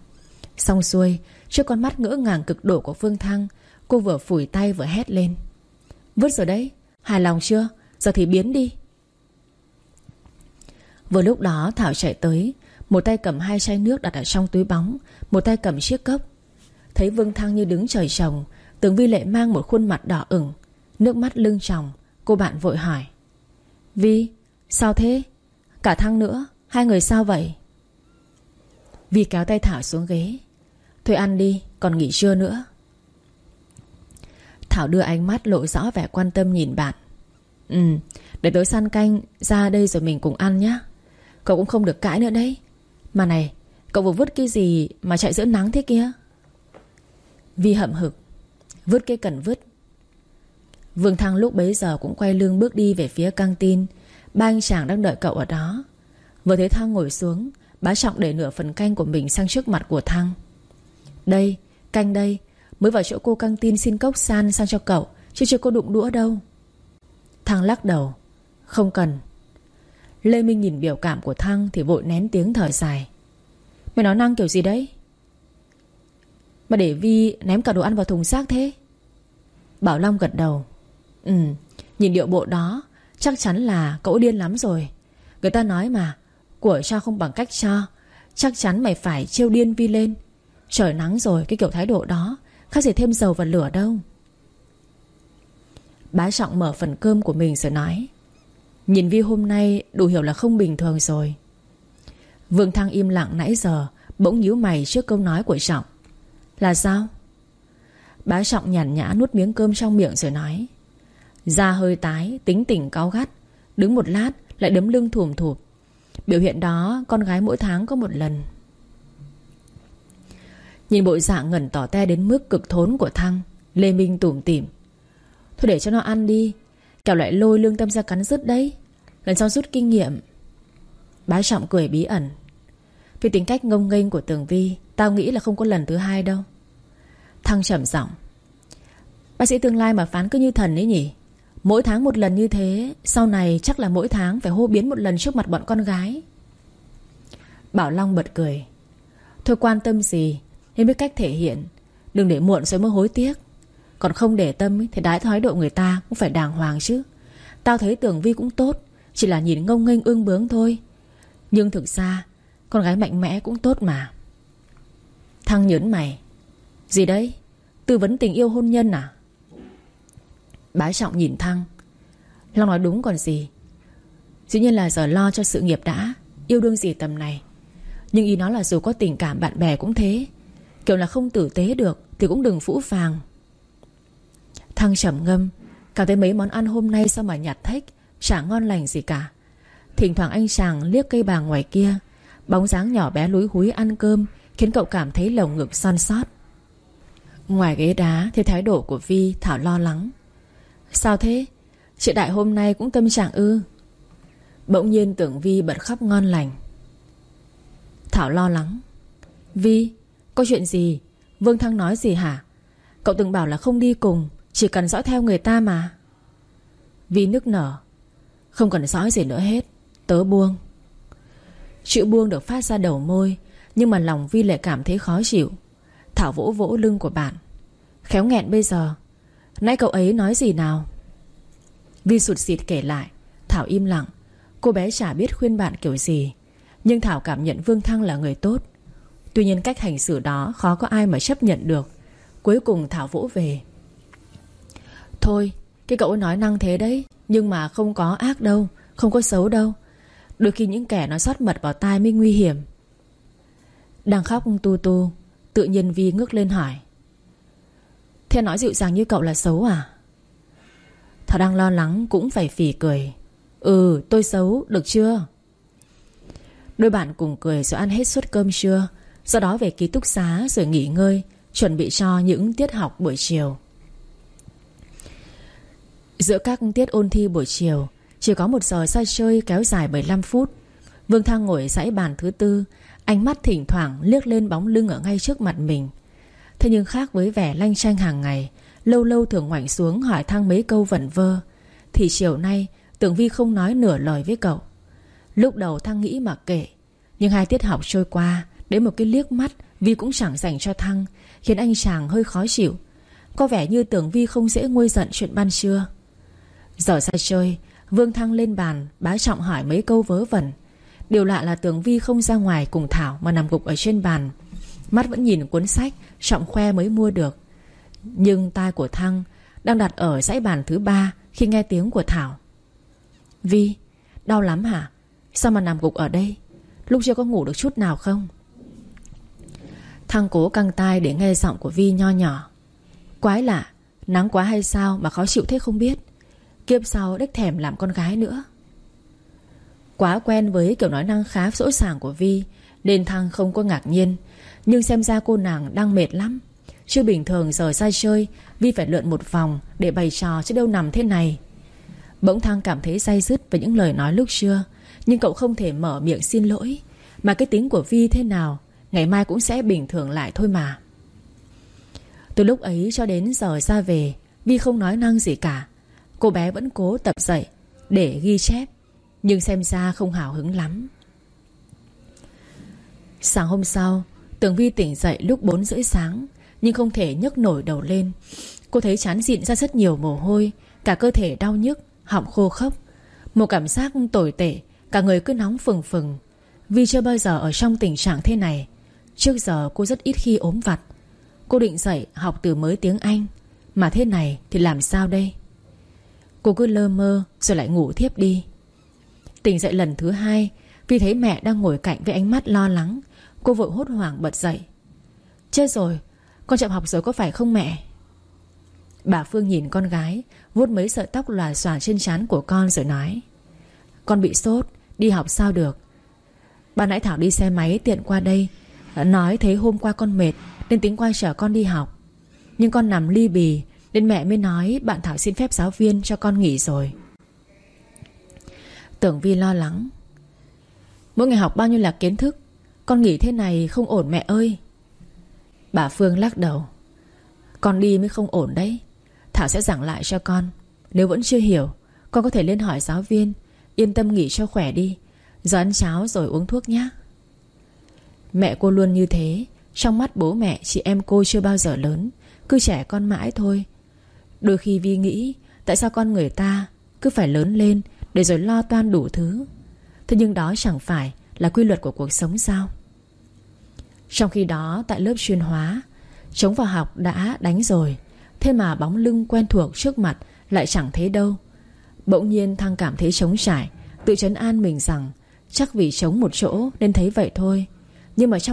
Xong xuôi, Trước con mắt ngỡ ngàng cực độ của vương Thăng Cô vừa phủi tay vừa hét lên. Vứt rồi đấy, Hài lòng chưa? Giờ thì biến đi. Vừa lúc đó, Thảo chạy tới, Một tay cầm hai chai nước đặt ở trong túi bóng, Một tay cầm chiếc cốc. Thấy Vương Thăng như đứng trời trồng, Tường Vi Lệ mang một khuôn mặt đỏ ửng, Nước mắt lưng tròng. Cô bạn vội hỏi, Vi, sao thế? Cả Thăng nữa, Hai người sao vậy? Vi kéo tay Thảo xuống ghế, Thôi ăn đi, còn nghỉ trưa nữa. Thảo đưa ánh mắt lộ rõ vẻ quan tâm nhìn bạn. Ừ Để tối săn canh ra đây rồi mình cùng ăn nhé Cậu cũng không được cãi nữa đấy. Mà này Cậu vừa vứt cái gì mà chạy giữa nắng thế kia? Vi hậm hực Vứt cái cần vứt. Vương Thăng lúc bấy giờ cũng quay lưng bước đi về phía căng tin. Ba anh chàng đang đợi cậu ở đó. Vừa thấy Thăng ngồi xuống Bá Trọng để nửa phần canh của mình sang trước mặt của Thăng. Đây, canh đây Mới vào chỗ cô căng tin xin cốc san sang cho cậu, Chứ chưa cô đụng đũa đâu. Thăng lắc đầu. Không cần. Lê Minh nhìn biểu cảm của Thăng Thì vội nén tiếng thở dài. Mày nói năng kiểu gì đấy? Mà để Vi ném cả đồ ăn vào thùng xác thế. Bảo Long gật đầu. Ừ Nhìn điệu bộ đó, Chắc chắn là cậu điên lắm rồi. Người ta nói mà, Của cho không bằng cách cho. Chắc chắn mày phải trêu điên Vi lên. Trời nắng rồi, cái kiểu thái độ đó. Khác gì thêm dầu vào lửa đâu. Bá Trọng mở phần cơm của mình rồi nói Nhìn Vi hôm nay đủ hiểu là không bình thường rồi. Vương Thăng im lặng nãy giờ Bỗng nhíu mày trước câu nói của Trọng. Là sao? Bá Trọng nhàn nhã nuốt miếng cơm trong miệng rồi nói Da hơi tái, tính tỉnh cao gắt Đứng một lát lại đấm lưng thùm thụp. Biểu hiện đó con gái mỗi tháng có một lần. Nhìn bộ dạng ngẩn tỏ te đến mức cực thốn của Thăng, Lê Minh tủm tỉm. Thôi để cho nó ăn đi, Kẻo lại lôi lương tâm ra cắn rứt đấy. Lần sau rút kinh nghiệm. Bá Trọng cười bí ẩn. Vì tính cách ngông nghênh của Tường Vi, Tao nghĩ là không có lần thứ hai đâu. Thăng trầm giọng. Bác sĩ tương lai mà phán cứ như thần ấy nhỉ? Mỗi tháng một lần như thế, Sau này chắc là mỗi tháng phải hô biến một lần trước mặt bọn con gái. Bảo Long bật cười. Thôi quan tâm gì nên biết cách thể hiện. Đừng để muộn rồi mới hối tiếc. Còn không để tâm thì đái thái độ người ta Cũng phải đàng hoàng chứ. Tao thấy tưởng Vi cũng tốt, Chỉ là nhìn ngông nghênh ương bướng thôi. Nhưng thực ra, Con gái mạnh mẽ cũng tốt mà. Thăng nhớn mày, Gì đấy? Tư vấn tình yêu hôn nhân à? Bá Trọng nhìn Thăng Long nói đúng còn gì? Dĩ nhiên là giờ lo cho sự nghiệp đã, Yêu đương gì tầm này. Nhưng ý nó là dù có tình cảm bạn bè cũng thế. Kiểu là không tử tế được, Thì cũng đừng phũ phàng. Thăng trầm ngâm, Cảm thấy mấy món ăn hôm nay sao mà nhạt thách, Chả ngon lành gì cả. Thỉnh thoảng anh chàng liếc cây bàng ngoài kia, Bóng dáng nhỏ bé lúi húi ăn cơm, Khiến cậu cảm thấy lồng ngực son sót. Ngoài ghế đá Thì thái độ của Vi Thảo lo lắng. Sao thế? Chị Đại hôm nay cũng tâm trạng ư? Bỗng nhiên tưởng Vi bật khóc ngon lành. Thảo lo lắng. Vi có chuyện gì? Vương Thăng nói gì hả? Cậu từng bảo là không đi cùng, Chỉ cần dõi theo người ta mà. Vi nức nở. Không cần dõi gì nữa hết. Tớ buông. Chữ buông được phát ra đầu môi, Nhưng mà lòng Vi lại cảm thấy khó chịu. Thảo vỗ vỗ lưng của bạn. Khéo nghẹn bây giờ. Nãy cậu ấy nói gì nào? Vi sụt xịt kể lại. Thảo im lặng. Cô bé chả biết khuyên bạn kiểu gì, Nhưng Thảo cảm nhận Vương Thăng là người tốt. Tuy nhiên cách hành xử đó Khó có ai mà chấp nhận được. Cuối cùng Thảo vũ về. Thôi, Cái cậu nói năng thế đấy, Nhưng mà không có ác đâu, Không có xấu đâu. Đôi khi những kẻ nó sót mật vào tai mới nguy hiểm. Đang khóc tu tu, Tự nhiên Vi ngước lên hỏi. Thế nói dịu dàng như cậu là xấu à? Thảo đang lo lắng cũng phải phỉ cười. Ừ tôi xấu, được chưa? Đôi bạn cùng cười rồi ăn hết suất cơm trưa. Sau đó về ký túc xá rồi nghỉ ngơi, Chuẩn bị cho những tiết học buổi chiều. Giữa các tiết ôn thi buổi chiều, Chỉ có một giờ say chơi kéo dài 75 phút. Vương Thăng ngồi dãy bàn thứ tư, Ánh mắt thỉnh thoảng liếc lên bóng lưng ở ngay trước mặt mình. Thế nhưng khác với vẻ lanh chanh hàng ngày, Lâu lâu thường ngoảnh xuống hỏi thăng mấy câu vẩn vơ, Thì chiều nay Tưởng Vi không nói nửa lời với cậu. Lúc đầu Thăng nghĩ mà kể Nhưng hai tiết học trôi qua Đến một cái liếc mắt, Vi cũng chẳng dành cho Thăng, Khiến anh chàng hơi khó chịu. Có vẻ như tưởng Vi không dễ nguôi giận chuyện ban trưa. Giờ ra chơi, Vương Thăng lên bàn, Bá trọng hỏi mấy câu vớ vẩn. Điều lạ là tưởng Vi không ra ngoài cùng Thảo Mà nằm gục ở trên bàn. Mắt vẫn nhìn cuốn sách, Trọng khoe mới mua được. Nhưng tai của Thăng Đang đặt ở dãy bàn thứ ba Khi nghe tiếng của Thảo. Vi, Đau lắm hả? Sao mà nằm gục ở đây? Lúc chưa có ngủ được chút nào không? Thăng cố căng tai để nghe giọng của Vi nho nhỏ. Quái lạ Nắng quá hay sao mà khó chịu thế không biết. Kiếp sau đếch thèm làm con gái nữa. Quá quen với kiểu nói năng khá sỗ sàng của Vi Nên Thăng không có ngạc nhiên. Nhưng xem ra cô nàng đang mệt lắm. Chưa bình thường giờ ra chơi Vi phải lượn một vòng Để bày trò chứ đâu nằm thế này. Bỗng Thăng cảm thấy say dứt Về những lời nói lúc xưa, Nhưng cậu không thể mở miệng xin lỗi. Mà cái tính của Vi thế nào Ngày mai cũng sẽ bình thường lại thôi mà. Từ lúc ấy cho đến giờ ra về, Vi không nói năng gì cả. Cô bé vẫn cố tập dậy Để ghi chép, Nhưng xem ra không hào hứng lắm. Sáng hôm sau Tường Vi tỉnh dậy lúc 4 rưỡi sáng, Nhưng không thể nhấc nổi đầu lên. Cô thấy chán dịn ra rất nhiều mồ hôi, Cả cơ thể đau nhức, Họng khô khốc. Một cảm giác tồi tệ, Cả người cứ nóng phừng phừng. Vi chưa bao giờ ở trong tình trạng thế này. Trước giờ cô rất ít khi ốm vặt. Cô định dậy học từ mới tiếng Anh. Mà thế này thì làm sao đây? Cô cứ lơ mơ Rồi lại ngủ thiếp đi. Tỉnh dậy lần thứ hai, Vì thấy mẹ đang ngồi cạnh với ánh mắt lo lắng, Cô vội hốt hoảng bật dậy. Chết rồi, Con chậm học rồi có phải không mẹ? Bà Phương nhìn con gái, vuốt mấy sợi tóc lòa xòa trên trán của con rồi nói, Con bị sốt, Đi học sao được? Bà nãy Thảo đi xe máy tiện qua đây Nói thấy hôm qua con mệt, Nên tính quay chở con đi học. Nhưng con nằm ly bì, Nên mẹ mới nói bạn Thảo xin phép giáo viên cho con nghỉ rồi. Tưởng Vi lo lắng. Mỗi ngày học bao nhiêu là kiến thức, Con nghỉ thế này không ổn mẹ ơi. Bà Phương lắc đầu. Con đi mới không ổn đấy. Thảo sẽ giảng lại cho con. Nếu vẫn chưa hiểu, Con có thể lên hỏi giáo viên, Yên tâm nghỉ cho khỏe đi. Giờ ăn cháo rồi uống thuốc nhé Mẹ cô luôn như thế. Trong mắt bố mẹ, chị em cô chưa bao giờ lớn. Cứ trẻ con mãi thôi. Đôi khi Vi nghĩ, Tại sao con người ta cứ phải lớn lên Để rồi lo toan đủ thứ? Thế nhưng đó chẳng phải là quy luật của cuộc sống sao? Trong khi đó, tại lớp chuyên hóa, Chống vào học đã đánh rồi. Thế mà bóng lưng quen thuộc trước mặt Lại chẳng thấy đâu. Bỗng nhiên Thăng cảm thấy trống trải, Tự chấn an mình rằng Chắc vì trống một chỗ nên thấy vậy thôi. Nhưng mà trong